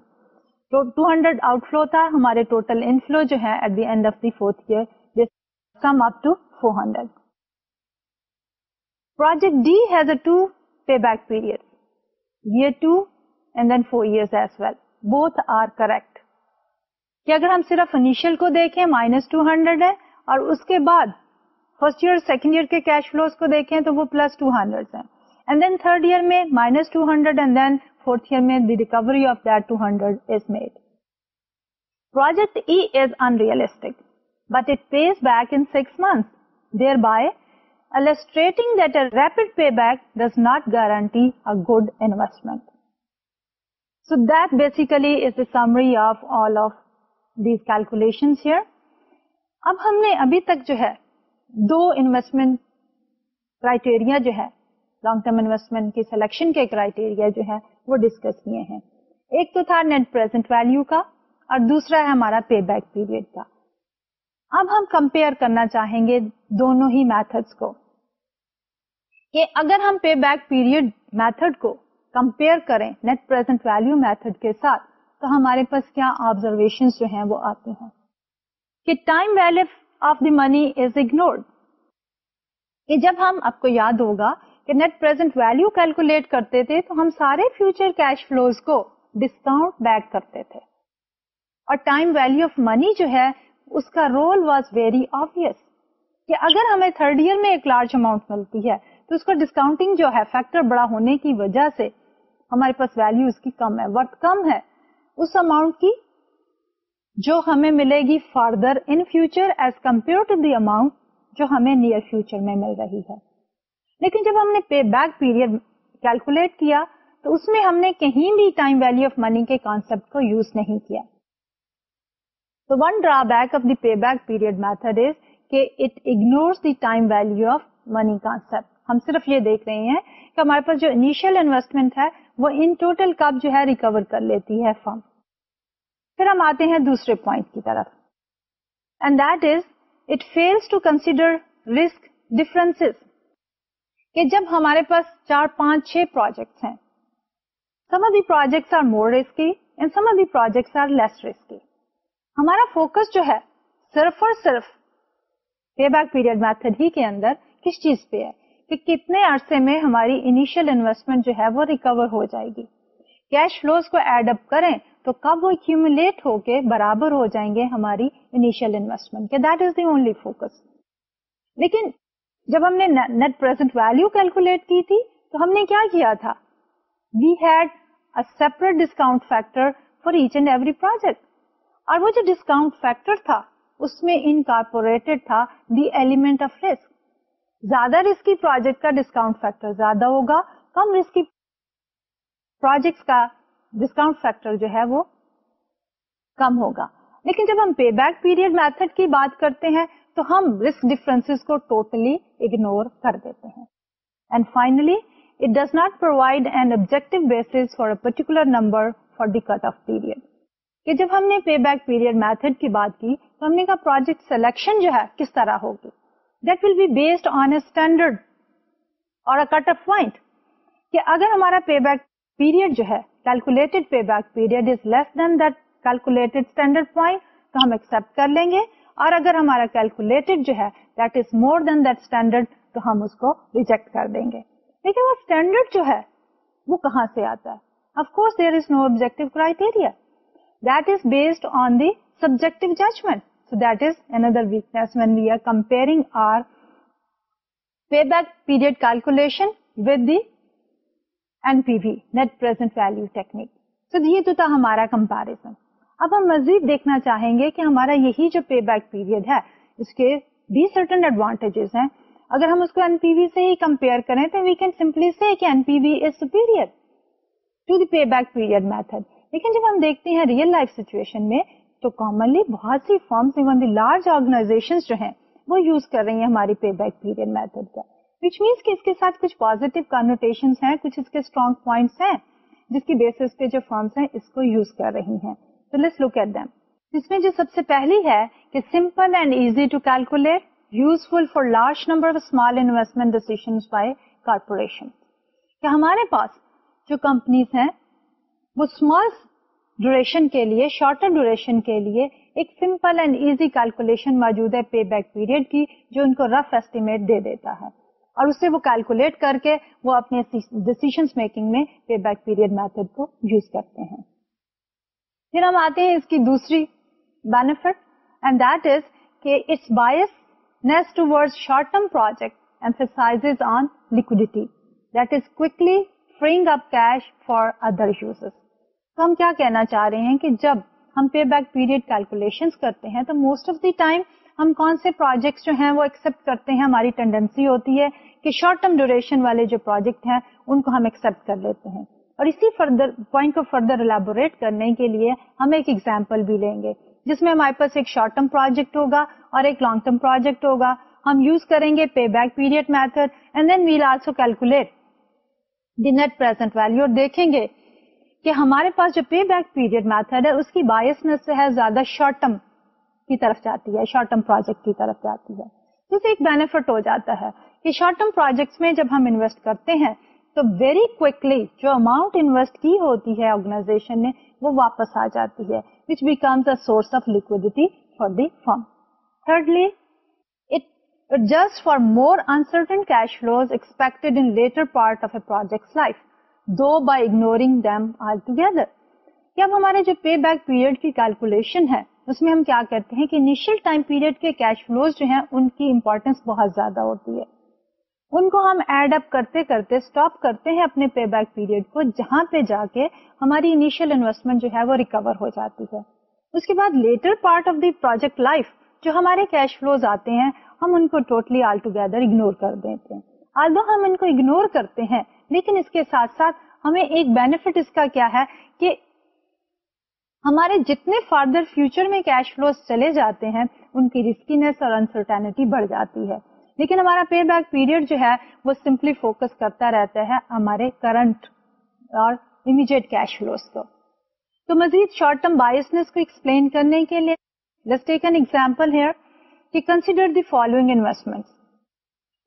two hundred out flow تھا ہمارے ٹوٹل ان جو ہے at the end of the fourth year come up to four hundred project D has a two pay back period year two and then four years as well both are correct کہ اگر ہم صرف initial کو دیکھیں minus two hundred ہے اور اس کے بعد فرسٹ ایئر سیکنڈ ایئر کے کیش فلوز کو دیکھیں تو وہ پلس ٹو ہنڈریڈ ہے اینڈ دین تھرڈ ایئر میں minus two hundred and then fourth year میں the recovery of that two hundred is made project E is unrealistic but it pays back in six months there by illustrating that a rapid payback does not guarantee a good investment. So that basically is the summary of all of these calculations here. اب ہم نے ابھی تک جو ہے دو investment criteria جو ہے long term investment کی سلیکشن کے کرائٹیریا جو ہے وہ ڈسکس کیے ہیں۔ ایک تو تھا نیٹ پرزینٹ ویلو کا اور دوسرا ہے ہمارا پے بیک پیریڈ کا۔ اب ہم کمپیئر کرنا چاہیں گے دونوں ہی میتھڈس کو۔ کہ اگر ہم پے بیک پیریڈ میتھڈ کو کمپیئر کریں نیٹ پرزینٹ ویلو میتھڈ کے ساتھ، تو ہمارے پاس کیا آبزرویشن جو ہیں وہ آتے ہیں۔ کہ time value of the money is ignored. کہ جب ہم آپ کو یاد ہوگا کہ نیٹ پرزینٹ ویلو کیلکولیٹ کرتے تھے تو ہم سارے فیوچر کیش فلوز کو ڈسکاؤنٹ بیک کرتے تھے۔ اور ٹائم ویلو آف منی جو ہے، اس کا رول واز ویری آبیس کہ اگر ہمیں تھرڈ ایئر میں ایک لارج اماؤنٹ ملتی ہے، تو اس کا ڈسکاؤنٹنگ جو ہے فیکٹر بڑا ہونے کی وجہ سے ہمارے پاس ویلو اس کی کم ہے ورتھ کم ہے۔ اس اماؤنٹ کی جو ہمیں ملے گی further in future as compare to the amount جو ہمیں نیئر فیوچر میں مل رہی ہے۔ لیکن جب ہم نے پے بیک پیریڈ کیلکولیٹ کیا تو اس میں ہم نے کہیں بھی ٹائم ویلو آف منی کے کانسپٹ کو یوز نہیں کیا۔ تو one drawback of the pay back period method is کہ it ignore the time value of money concept ہم صرف یہ دیکھ رہے ہیں کہ ہمارے پاس جو انیشیل انویسٹمنٹ ہے وہ ان ٹوٹل کب جو ہے ریکور کر لیتی ہے فرم پھر ہم آتے ہیں دوسرے پوائنٹ کی طرف. And that is it fails to consider risk difference کہ جب ہمارے پاس چار پانچ چھ پروجیکٹس ہیں some of the projects are more risky and some of the projects are less risky ہمارا فوکس جو ہے، صرف اور صرف پے بیک پیریڈ میتھڈ ہی کے اندر کس چیز پہ ہے؟ کہ کتنے عرصے میں ہماری انیشیل انویسٹمنٹ جو ہے وہ ریکور ہو جائے گی۔ کیش فلوز کو ایڈ اپ کریں تو کب وہ ایکومولیٹ ہو کے برابر ہو جائیں گے ہماری initial investment that is the only focus لیکن جب ہم نے نیٹ پرزینٹ ویلو کیلکولیٹ کی تھی تو ہم نے کیا کیا تھا؟ We had a separate discount factor for each and every project اور وہ جو ڈسکاؤنٹ فیکٹر تھا، اس میں انکارپوریٹڈ تھا دی ایلیمنٹ آف رسک زیادہ رسکی پروجیکٹ کا ڈسکاؤنٹ فیکٹر زیادہ ہوگا، کم رسکی پروجیکٹ کا ڈسکاؤنٹ فیکٹر جو ہے وہ کم ہوگا۔ لیکن جب ہم پے بیک پیریڈ میتھڈ کی بات کرتے ہیں، تو ہم رسک ڈفرینس کو ٹوٹلی اگنور کر دیتے ہیں۔ And finally it does not provide an objective base for a particular number for the cut off period کہ جب ہم نے پے بیک پیریڈ میتھڈ کی بات کی، تو ہم نے کہا پروجیکٹ سلیکشن جو ہے کس طرح ہوگی۔ That will be based on a standard or cut off point کہ اگر ہمارا پے بیک پیریڈ جو ہے calculated pay back period is less than that calculated standard point تو ہم ایکسپٹ کر لیں گے۔ اور اگر ہمارا کیلکولیٹڈ جو ہے that is more than that standard تو ہم اس کو ریجیکٹ کر دیں گے۔ لیکن وہ اسٹینڈرڈ جو ہے، وہ کہاں سے آتا ہے؟ Of course there is no objective criteria. That is based on the subjective judgment. So that is another weakness when we are comparing our payback period calculation NPV, net present value technique. So یہ تو تھا ہمارا comparison اب ہم مزید دیکھنا چاہیں گے کہ ہمارا یہی جو پے بیک پیریڈ ہے اس کے بھی سرٹن ایڈوانٹیجز ہیں۔ اگر ہم اس کو این پی وی سے ہی کمپیئر کریں تو وی کین سمپلی سے کہ N P V is superior to the pay back period method لیکن جب ہم دیکھتے ہیں ریئل لائف سچویشن میں تو کامنلی بہت سی firms even the large organization جو ہیں وہ یوز کر رہی ہیں ہماری پے بیک پیریڈ میتھڈ کا۔ وچ مینس کہ اس کے ساتھ کچھ پازیٹیو کانوٹیشن ہیں، کچھ اس کے اسٹرانگ پوائنٹس ہیں، جس کی بیسس پہ جو فارمس ہیں اس کو یوز کر رہی ہیں. تو لیٹس لک ایٹ دم اس میں جو سب سے پہلی ہے کہ simple and easy to calculate useful for large number of small investment decision by corporation کہ ہمارے پاس جو کمپنیز ہیں، وہ اسمال ڈوریشن کے لیے شارٹر ڈوریشن کے لیے ایک سمپل اینڈ ایزی کیلکولیشن موجود ہے پے بیک پیریڈ کی، جو ان کو رف ایسٹیمیٹ دے دیتا ہے. اور اسے وہ کیلکولیٹ کر کے وہ اپنے ڈسیزن میکنگ میں پے بیک پیریڈ میتھڈ کو یوز کرتے ہیں۔ پھر ہم آتے ہیں اس کی دوسری بینیفٹ اینڈ دیٹ از کہ it's biasness towards short term project emphasizes on liquidity that is quickly free up cash for other uses تو ہم کیا کہنا چاہ رہے ہیں کہ جب ہم پے بیک پیریڈ کیلکولیشن کرتے ہیں تو موسٹ آف دی ٹائم ہم کون سے پروجیکٹس جو ہیں وہ ایکسپٹ کرتے ہیں؟ ہماری ٹینڈنسی ہوتی ہے کہ شارٹ ٹرم ڈیوریشن والے جو پروجیکٹ ہیں، ان کو ہم ایکسپٹ کر لیتے ہیں۔ اور اسی فردر پوائنٹ کو فردر الیبوریٹ کرنے کے لیے ہم ایک ایگزامپل بھی لیں گے، جس میں ہمارے پاس ایک شارٹ ٹرم پروجیکٹ ہوگا اور ایک لانگ ٹرم پروجیکٹ ہوگا۔ ہم یوز کریں گے pay back period method and then we'll also calculate the net present value اور دیکھیں گے کہ ہمارے پاس جو پے بیک پیریڈ میتھڈ ہے، اس کی بایسنس ہے زیادہ شارٹ ٹرم کی طرف جاتی ہے شارٹ ٹرم پروجیکٹ کی طرف جاتی ہے۔ جس ایک بینیفٹ ہو جاتا ہے کہ شارٹ ٹرم پروجیکٹس میں جب ہم انویسٹ کرتے ہیں تو ویری کوکلی جو اماؤنٹ انویسٹ کی ہوتی ہے آرگنائزیشن نے وہ واپس آ جاتی ہے which becomes a source of liquidity for the firm thirdly it adjust for more uncertain cash flows expected in later part of a project's life, though by ignoring them altogether. کہ اب ہمارے جو پے بیک پیریڈ کی calculation ہے اس میں ہم کیا کرتے ہیں کہ انیشیل ٹائم پیریڈ کے کیش فلوز جو ہیں ان کی امپورٹینس بہت زیادہ ہوتی ہے۔ ان کو ہم ایڈ اپ کرتے کرتے اسٹاپ کرتے ہیں اپنے پے بیک پیریڈ کو جہاں پہ جا کے ہماری انیشیل انویسٹمنٹ جو ہے وہ ریکور ہو جاتی ہے۔ اس کے بعد later part of the project life جو ہمارے کیش فلوز آتے ہیں، ہم ان کو ٹوٹلی آل ٹوگیدر اگنور کر دیتے ہیں۔ آلدو ہم ان کو اگنور کرتے ہیں، لیکن اس کے ساتھ ساتھ ہمیں ایک بینیفٹ اس کا کیا ہے کہ ہمارے جتنے فاردر فیوچر میں کیش فلوز چلے جاتے ہیں، ان کی رسکینس اور انسرٹینٹی بڑھ جاتی ہے۔ لیکن ہمارا پے بیک پیریڈ جو ہے، وہ سمپلی فوکس کرتا رہتا ہے ہمارے کرنٹ اور امیڈیٹ کیش فلوز کو۔ تو مزید شارٹ ٹرم بائسنس کو ایکسپلین کرنے کے لیے let's take an example here کہ کنسیڈر دی فالوئنگ انویسٹمنٹ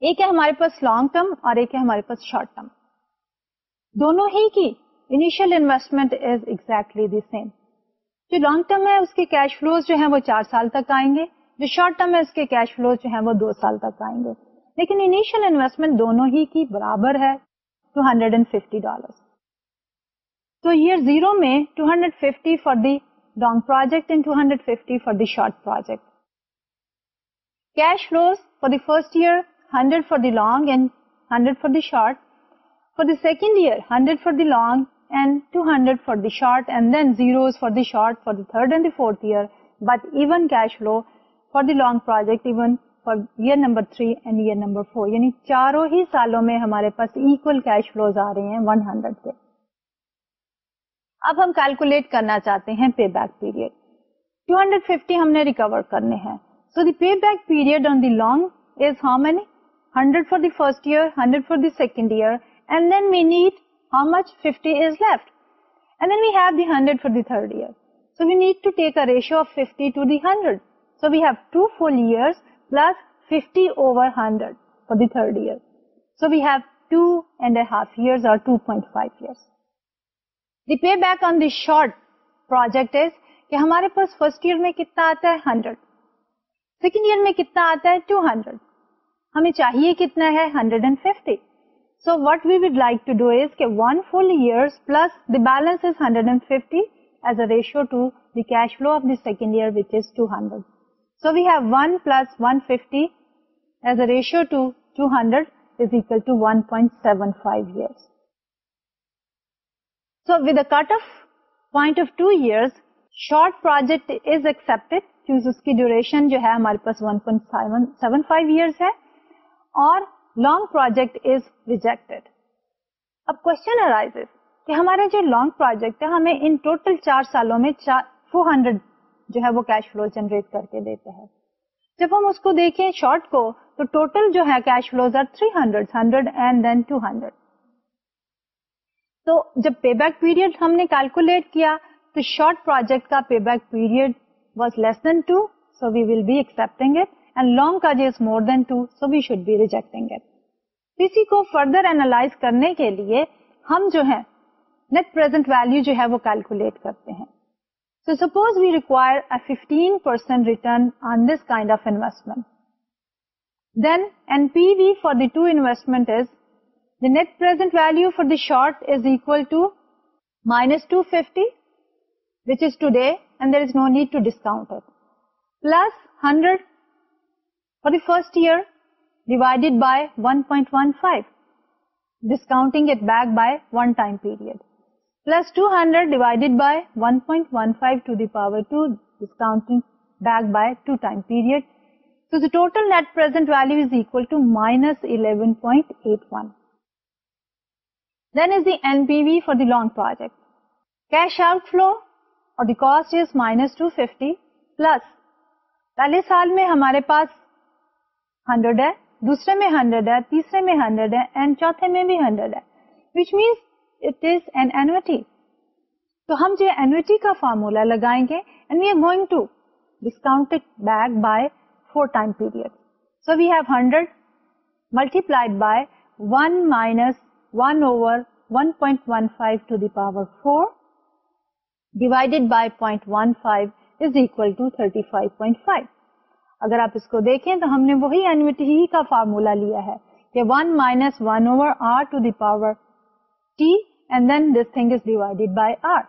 ایک ہے ہمارے پاس لانگ ٹرم اور ایک ہے ہمارے پاس شارٹ ٹرم دونوں ہی کی initial investment is exactly the same جو لانگ ٹرم ہے، اس کے کیش فلوز جو ہیں وہ چار سال تک آئیں گے۔ جو شارٹ ٹرم ہے، اس کے کیش فلوز جو ہیں وہ دو سال تک آئیں گے۔ لیکن انیشیل انویسٹمنٹ دونوں ہی کی برابر ہے two hundred and fifty dollar تو ایئر زیرو میں two hundred fifty for the long project and two hundred fifty for the short project cash flows for the first year hundred for the long and hundred for the short for the second year hundred for the long and two hundred for the short and then zero for the short for the third and the fourth year but even cash flow for the long project even for year number three and year number four یعنی چاروں ہی سالوں میں ہمارے پاس equal cash flows آ رہے ہیں ون ہنڈریڈ کے اب ہم کیلکولیٹ کرنا چاہتے ہیں پے بیک پیریڈ 250 ہم نے ریکور کرنے ہیں so the pay back period on the long is how many 100 for the first year 100 for the second year and then we need how much 50 is left and then we have the 100 for the third year so we need to take a ratio of 50 to the 100 so we have two full years plus 50 over 100 for the third year so we have two and half years اور 2.5 years the pay back on the short project is کہ ہمارے پاس first year میں کتنا آتا ہے hundred second year میں کتنا آتا ہے ٹو ہنڈریڈ ہمیں چاہیے کتنا ہے hundred and fifty so what we would like to do is کہ one full year plus the balance is hundred and fifty as a ratio to the cash flow of the second year which is two hundred so we have one plus one fifty as a ratio to two hundred is equal to one point seven five So with a cutoff point of 2 years, short project is accepted. کیونکہ اس کی duration جو ہے ہمارے پاس 1.75 years ہے اور long project is rejected اب question arise کہ ہمارے جو لانگ پروجیکٹ ہے ہمیں ان ٹوٹل چار سالوں میں فور ہنڈریڈ جو ہے وہ کیش فلو جنریٹ کر کے دیتے ہیں جب ہم اس کو دیکھیں شارٹ کو تو ٹوٹل جو ہے cash flows are three hundred hundred and then two hundred تو جب پے بیک پیریڈ ہم نے کیلکولیٹ کیا تو شارٹ پروجیکٹ کا pay back period was less than two so we will be accepting it and long کا is more than two so we should be rejecting it اسی کو further analyse کرنے کے لیے ہم جو ہے نیٹ پرزینٹ ویلو جو ہے وہ کیلکولیٹ کرتے ہیں. So suppose we require fifteen percent return on this kind of investment then N P V for the two investment is The net present value for the short is equal to minus 250, which is today, and there is no need to discount it, plus 100 for the first year divided by 1.15, discounting it back by one time period, plus 200 divided by 1.15 to the power 2, discounting back by two time period. So the total net present value is equal to minus 11.81. Then is the NPV for the long project. Cash outflow or the cost is minus 250 plus پہلے سال میں ہمارے پاس 100 ہے، دوسرے میں 100 ہے، تیسرے میں 100 ہے اینڈ چوتھے میں بھی 100 ہے which means it is an annuity تو ہم جو اینوٹی کا فارمولا لگائیں گے and we are going to discount back by four time period so we have hundred multiplied by one minus 1 over 1.15 to the power 4 divided by 0.15 is equal to 35.5. اگر آپ اس کو دیکھیں تو ہم نے وہی اینوٹی ہی کا فارمولا لیا ہے کہ one minus one over r to the power t and then this thing is divided by r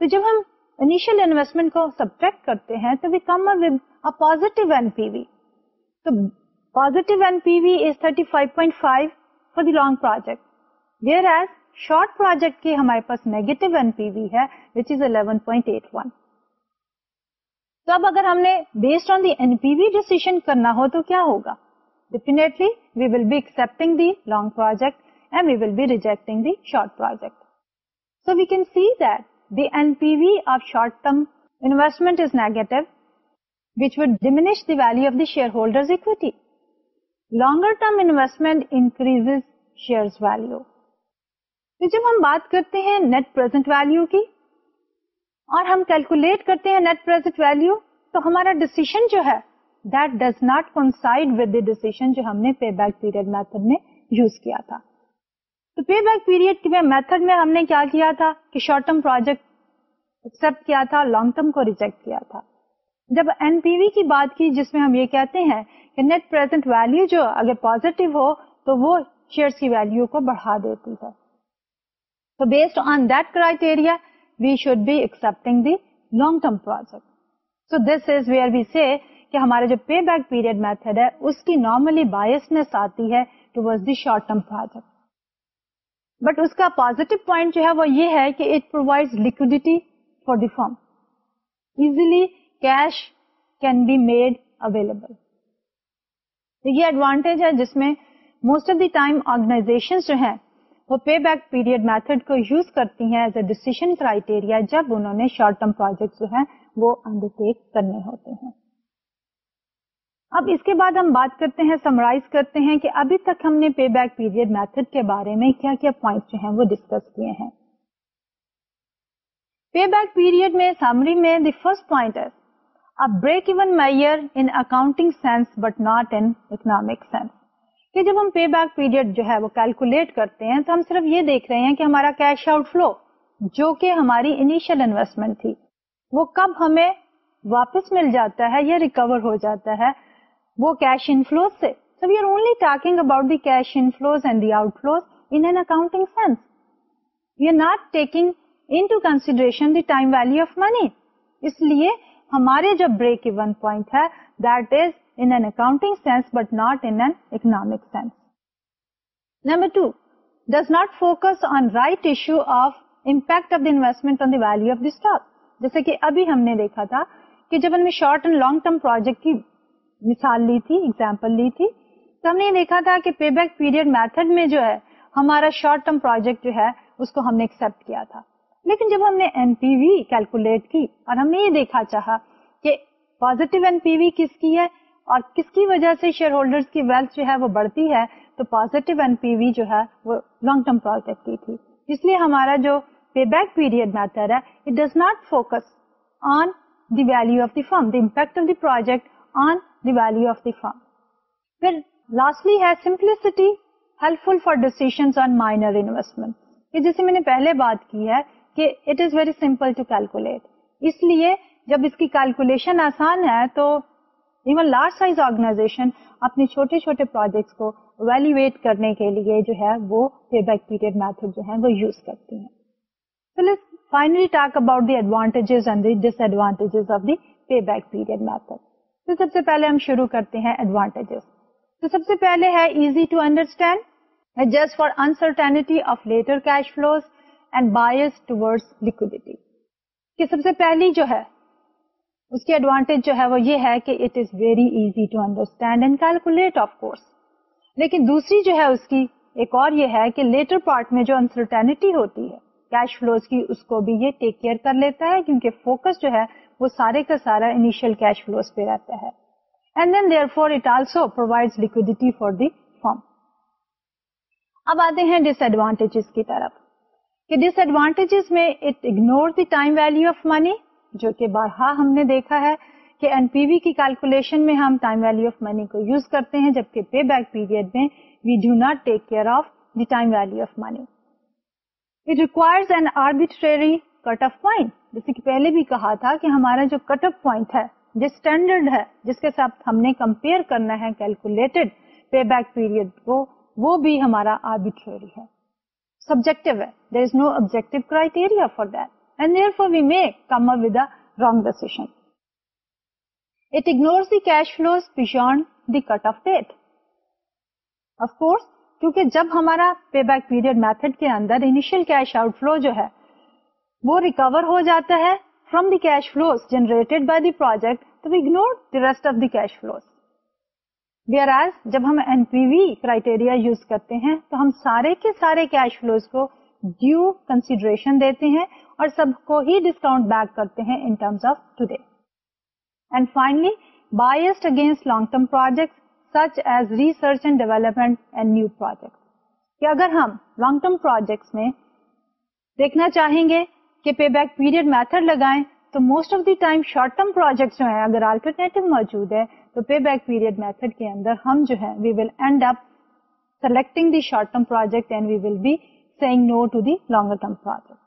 تو جب ہم انیشیل انویسٹمنٹ کو سبٹریکٹ کرتے ہیں تو we come with positive N P V تو positive N P V is thirty five point five for the long project whereas short project کی ہمارے پاس نیگیٹو این پی وی ہے which is eleven point eight one تو اب اگر ہم نے based on the N P V decision کرنا ہو تو کیا ہوگا؟ Definitely we will be accepting the long project and we will be rejecting the short project so we can see that the N P V of short term investment is negative which would diminish the value of the share holder equity longer term investment increase share value جب ہم بات کرتے ہیں net present value کی اور ہم calculate کرتے ہیں نیٹ پرزینٹ ویلو تو ہمارا ڈسیزن جو ہے that does not coincide with decision جو ہم نے پے بیک پیریڈ میتھڈ میں یوز کیا تھا۔ تو پے بیک پیریڈ کے میتھڈ میں ہم نے کیا کیا تھا کہ شارٹ ٹرم پروجیکٹ ایکسپٹ کیا تھا لانگ ٹرم کو ریجیکٹ کیا تھا۔ جب این پی وی کی بات کی، جس میں ہم یہ کہتے ہیں کہ نیٹ پرزینٹ ویلو جو اگر پوزیٹو ہو، تو وہ شیئر کی ویلو کو بڑھا دیتی ہے۔ تو based on that criteria we should be accepting the long term project so this is where we see کہ ہمارا جو پے بیک پیریڈ میتھڈ ہے اس کی نارملی بایسنس آتی ہے ٹوڈ the short term project but اس کا پوزیٹو پوائنٹ جو ہے وہ یہ ہے کہ it provide liquidity for the firm easily cash can be made available تو یہ ایڈوانٹیج ہے جس میں most of the time organization جو ہیں وہ پے بیک پیریڈ میتھڈ کو یوز کرتی ہیں ایز اے ڈیسیزن کرائٹیریا جب انہوں نے شارٹ ٹرم پروجیکٹ جو ہیں وہ انڈر ٹیک کرنے ہوتے ہیں۔ اب اس کے بعد ہم بات کرتے ہیں سمرائز کرتے ہیں کہ ابھی تک ہم نے پے بیک پیریڈ میتھڈ کے بارے میں کیا کیا پوائنٹ جو ہیں وہ ڈسکس کیے ہیں۔ پے بیک پیریڈ میں سمری میں the first point break even measure in accounting sense but not in economic sense کہ جب ہم پے بیک پیریڈ جو ہے وہ کیلکولیٹ کرتے ہیں تو ہم صرف یہ دیکھ رہے ہیں کہ ہمارا کیش آؤٹ فلو جو کہ ہماری انیشیل انویسٹمنٹ تھی، وہ کب ہمیں واپس مل جاتا ہے یا ریکور ہو جاتا ہے وہ کیش انفلوز سے۔ So we are only talking about the cash inflows and the outflows in an accounting sense we are not taking into consideration the time value of money اس لیے ہمارے جو بریک ایون پوائنٹ ہے that is in an accounting sense but not in economic sense number two does not focus on right issue of impact of the investment on the value of the stock جیسے کہ ابھی ہم نے دیکھا تھا کہ جب ہم نے short and long term project کی مثال لی تھی اگزامپل لی تھی، تو ہم نے دیکھا تھا کہ پے بیک پیریڈ میتھڈ میں جو ہے، ہمارا شارٹ ٹرم پروجیکٹ جو ہے، اس کو ہم نے ایکسپٹ کیا تھا. لیکن جب ہم نے این پی وی کیلکولیٹ کی اور ہم نے یہ دیکھا چاہا کہ پوزیٹو این پی وی کس کی ہے اور کس کی وجہ سے شیئر ہولڈر کی ویلتھ جو ہے وہ بڑھتی ہے، تو پوزیٹو این پی وی جو ہے وہ لانگ ٹرم پروجیکٹ کی تھی۔ اس لیے ہمارا جو پے بیک پیریڈ میتھڈ ہے it does not focus on the value of the firm the impact of the project on the value of the firm پھر لاسٹلی ہے simplicity helpful for decision on minor investment یہ جیسے میں نے پہلے بات کی ہے کہ it is very simple to calculate اس لیے جب اس کی کیلکولیشن آسان ہے تو ایون لارج سائز آرگنائزیشن اپنے چھوٹے چھوٹے پروجیکٹس کو ویلیویٹ کرنے کے لیے جو ہے وہ پے بیک پیریڈ میتھڈ جو ہے وہ یوز کرتی ہیں۔ Finally talk about the advantages and the disadvantages of the pay back period method تو سب سے پہلے ہم شروع کرتے ہیں ایڈوانٹیجز تو سب سے پہلے ہے easy to understand just for uncertainty of later cash flows and bias ٹوڈ liquidity کہ سب سے پہلی جو ہے اس کی ایڈوانٹیج جو ہے وہ یہ ہے کہ it is very easy to understand and calculate of course لیکن دوسری جو ہے اس کی ایک اور یہ ہے کہ لیٹر پارٹ میں جو انسرٹینٹی ہوتی ہے کیش فلوز کی، اس کو بھی یہ ٹیک کیئر کر لیتا ہے کیونکہ فوکس جو ہے وہ سارے کا سارا انیشیل کیش فلوز پہ رہتا ہے. And then therefore it also provide liquidity for the firm اب آتے ہیں ڈس ایڈوانٹیجز کی طرف. کہ ڈس ایڈوانٹیجز میں it ignore the time value of money جو کہ بارہا ہم نے دیکھا ہے کہ این پی وی کی کیلکولیشن میں ہم ٹائم ویلو آف منی کو یوز کرتے ہیں، جبکہ پے بیک پیریڈ میں we do not take care of the time value of money it requires an arbitrary cut off point جیسے کہ پہلے بھی کہا تھا کہ ہمارا جو کٹ آف پوائنٹ ہے جس اسٹینڈرڈ ہے، جس کے ساتھ ہم نے کمپیئر کرنا ہے کیلکولیٹڈ پے بیک پیریڈ کو، وہ بھی ہمارا آربیٹری ہے. سبجیکٹو ہے. There is no objective criteria for that and therefore we may come with wrong decision it ignores the cash flows beyond the cut off date of course کیونکہ جب ہمارا pay back period method کے اندر initial cash out flow جو ہے وہ recover ہو جاتا ہے from the cash flows generated by the project تو ignore the rest of the cash flows whereas جب ہم N P V criteria use کرتے ہیں تو ہم سارے کے سارے کیش فلوز کو ڈیو کنسیڈریشن دیتے ہیں اور سب کو ہی ڈسکاؤنٹ بیک کرتے ہیں in terms of today and finally biased against long term project such as research and development and new project کہ اگر ہم لانگ ٹرم پروجیکٹس میں دیکھنا چاہیں گے کہ پے بیک پیریڈ میتھڈ لگائیں تو most of the time short term project جو ہیں اگر آلٹرنیٹو موجود ہے تو پے بیک پیریڈ میتھڈ کے اندر ہم جو ہے we will end up selecting the short term project and we will be saying no to the longer term project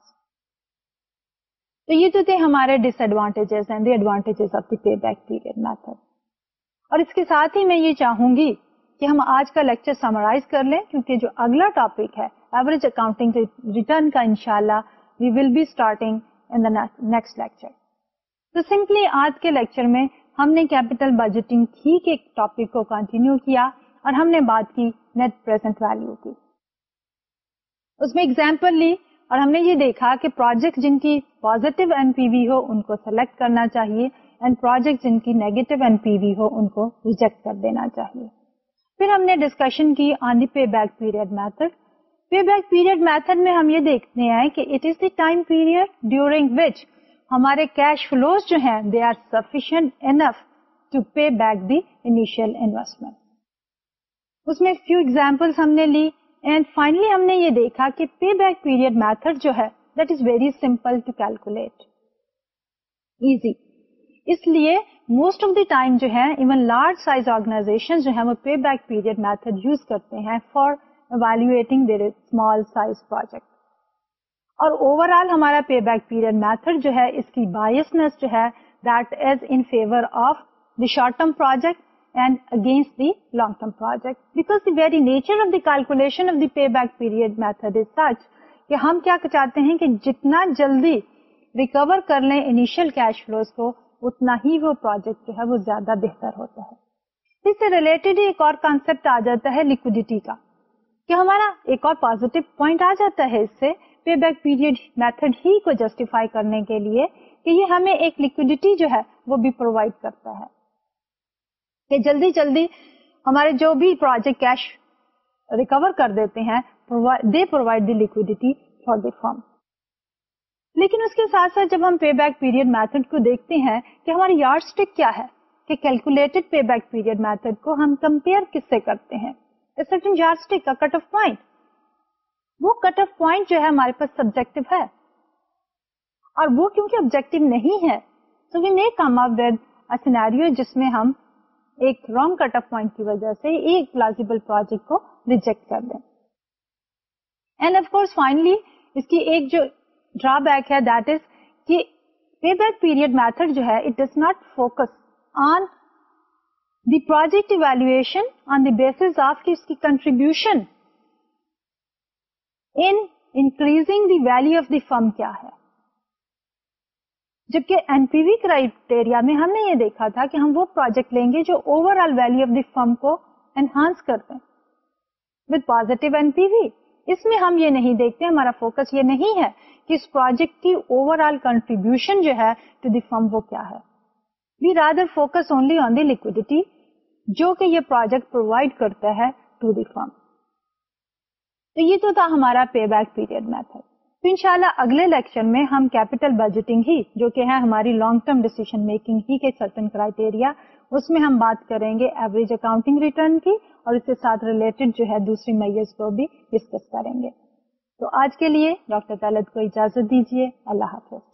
تو یہ تو تھے ہمارے disadvantages and the advantages of the pay back period method اور اس کے ساتھ ہی میں یہ چاہوں گی کہ ہم آج کا لیکچر سمرائز کر لیں، کیونکہ جو اگلا ٹاپک ہے ایوریج اکاؤنٹنگ ریٹرن کا انشاءاللہ we will be starting in the next lecture تو سمپلی آج کے لیکچر میں ہم نے کیپیٹل بجٹنگ ہی کے ٹاپک کو کنٹینیو کیا اور ہم نے بات کی نیٹ پرزینٹ ویلو کی۔ اس میں اگزامپل لی اور ہم نے یہ دیکھا کہ پروجیکٹ جن کی پوزیٹو این پی وی ہو ان کو سلیکٹ کرنا چاہیے اینڈ پروجیکٹ جن کی نیگیٹو این پی وی ہو ان کو ریجیکٹ کر دینا چاہیے۔ پھر ہم نے ڈسکشن کی on the pay back period method pay back period method میں ہم یہ دیکھتے ہیں کہ it is the time period during which ہمارے کیش فلوز جو ہیں they are sufficient enough to pay back the initial investment اس میں فیو ایگزامپل ہم نے لی۔ اینڈ فائنلی ہم نے یہ دیکھا کہ پے بیک پیریڈ میتھڈ جو ہے that is very simple to calculate easy اس لیے موسٹ آف دی ٹائم جو ہے ایون لارج سائز آرگنائزیشن جو ہے وہ pay back period method use کرتے ہیں for evaluating their small size project اور اوور آل ہمارا پے بیک پیریڈ میتھڈ جو ہے، اس کی بایسنس جو ہے that is in favour of the short term project and against the long term project because the very nature of the calculation of the pay back period method is such کہ ہم کیا چاہتے ہیں کہ جتنا جلدی ریکور کر لیں انیشیل کیش فلوز کو اتنا ہی وہ پروجیکٹ جو ہے وہ زیادہ بہتر ہوتا ہے اس سے ریلیٹڈ ایک اور کانسیپٹ آ جاتا ہے لکوڈیٹی کا کہ ہمارا ایک اور پازیٹو پوائنٹ آ جاتا ہے اس سے پے بیک پیریڈ میتھڈ ہی کو جسٹیفائی کرنے کے لیے کہ یہ ہمیں ایک لکوڈیٹی جو ہے وہ بھی پرووائڈ کرتا ہے کہ جلدی جلدی ہمارے جو بھی پروجیکٹ کیش ریکور کر دیتے ہیں they provide the liquidity for the firm لیکن اس کے ساتھ ساتھ جب ہم پے بیک پیریڈ میتھڈ کو دیکھتے ہیں کہ ہماری یارڈ اسٹک کیا ہے، کہ calculated pay back period method کو ہم کمپیئر کس سے کرتے ہیں؟ سرٹن یارڈ اسٹک کا کٹ آف پوائنٹ وہ کٹ آف پوائنٹ جو ہے ہمارے پاس سبجیکٹو ہے۔ اور وہ کیونکہ آبجیکٹو نہیں ہے، تو وی may come up with scenario جس میں ہم ایک رانگ کٹ آف پوائنٹ کی وجہ سے ایک پلازیبل پروجیکٹ کو ریجیکٹ کر دیں۔ اینڈ آف کورس فائنلی اس کی ایک جو ڈرا بیک ہے دیٹ از کہ پے بیک پیریڈ میتھڈ جو ہے it does not focus on the project evaluation on the basis of کی اس کی contribution increasing the value of the firm کیا ہے۔ جبکہ این پی وی کرائٹیریا میں ہم نے یہ دیکھا تھا کہ ہم وہ پروجیکٹ لیں گے جو overall value of the firm کو انہانس کرتے ہیں. With positive N P V اس میں ہم یہ نہیں دیکھتے، ہمارا فوکس یہ نہیں ہے کہ اس پروجیکٹ کی اوور آل کنٹریبیوشن جو ہے ٹو دی فرم وہ کیا ہے. We rather focus only on the liquidity جو کہ یہ پروجیکٹ پرووائڈ کرتا ہے ٹو دی فرم تو یہ تو تھا ہمارا پے بیک پیریڈ میتھڈ تو انشاءاللہ اگلے لیکچر میں ہم کیپیٹل بجٹنگ ہی، جو کہ ہے ہماری لانگ ٹرم ڈیسیزن میکنگ ہی کے سرٹن کرائٹیریا اس میں ہم بات کریں گے ایوریج اکاؤنٹنگ ریٹرن کی اور اس کے ساتھ ریلیٹڈ جو ہے دوسری میز کو بھی ڈسکس کریں گے۔ تو آج کے لیے ڈاکٹر طلت کو اجازت دیجیے اللہ حافظ۔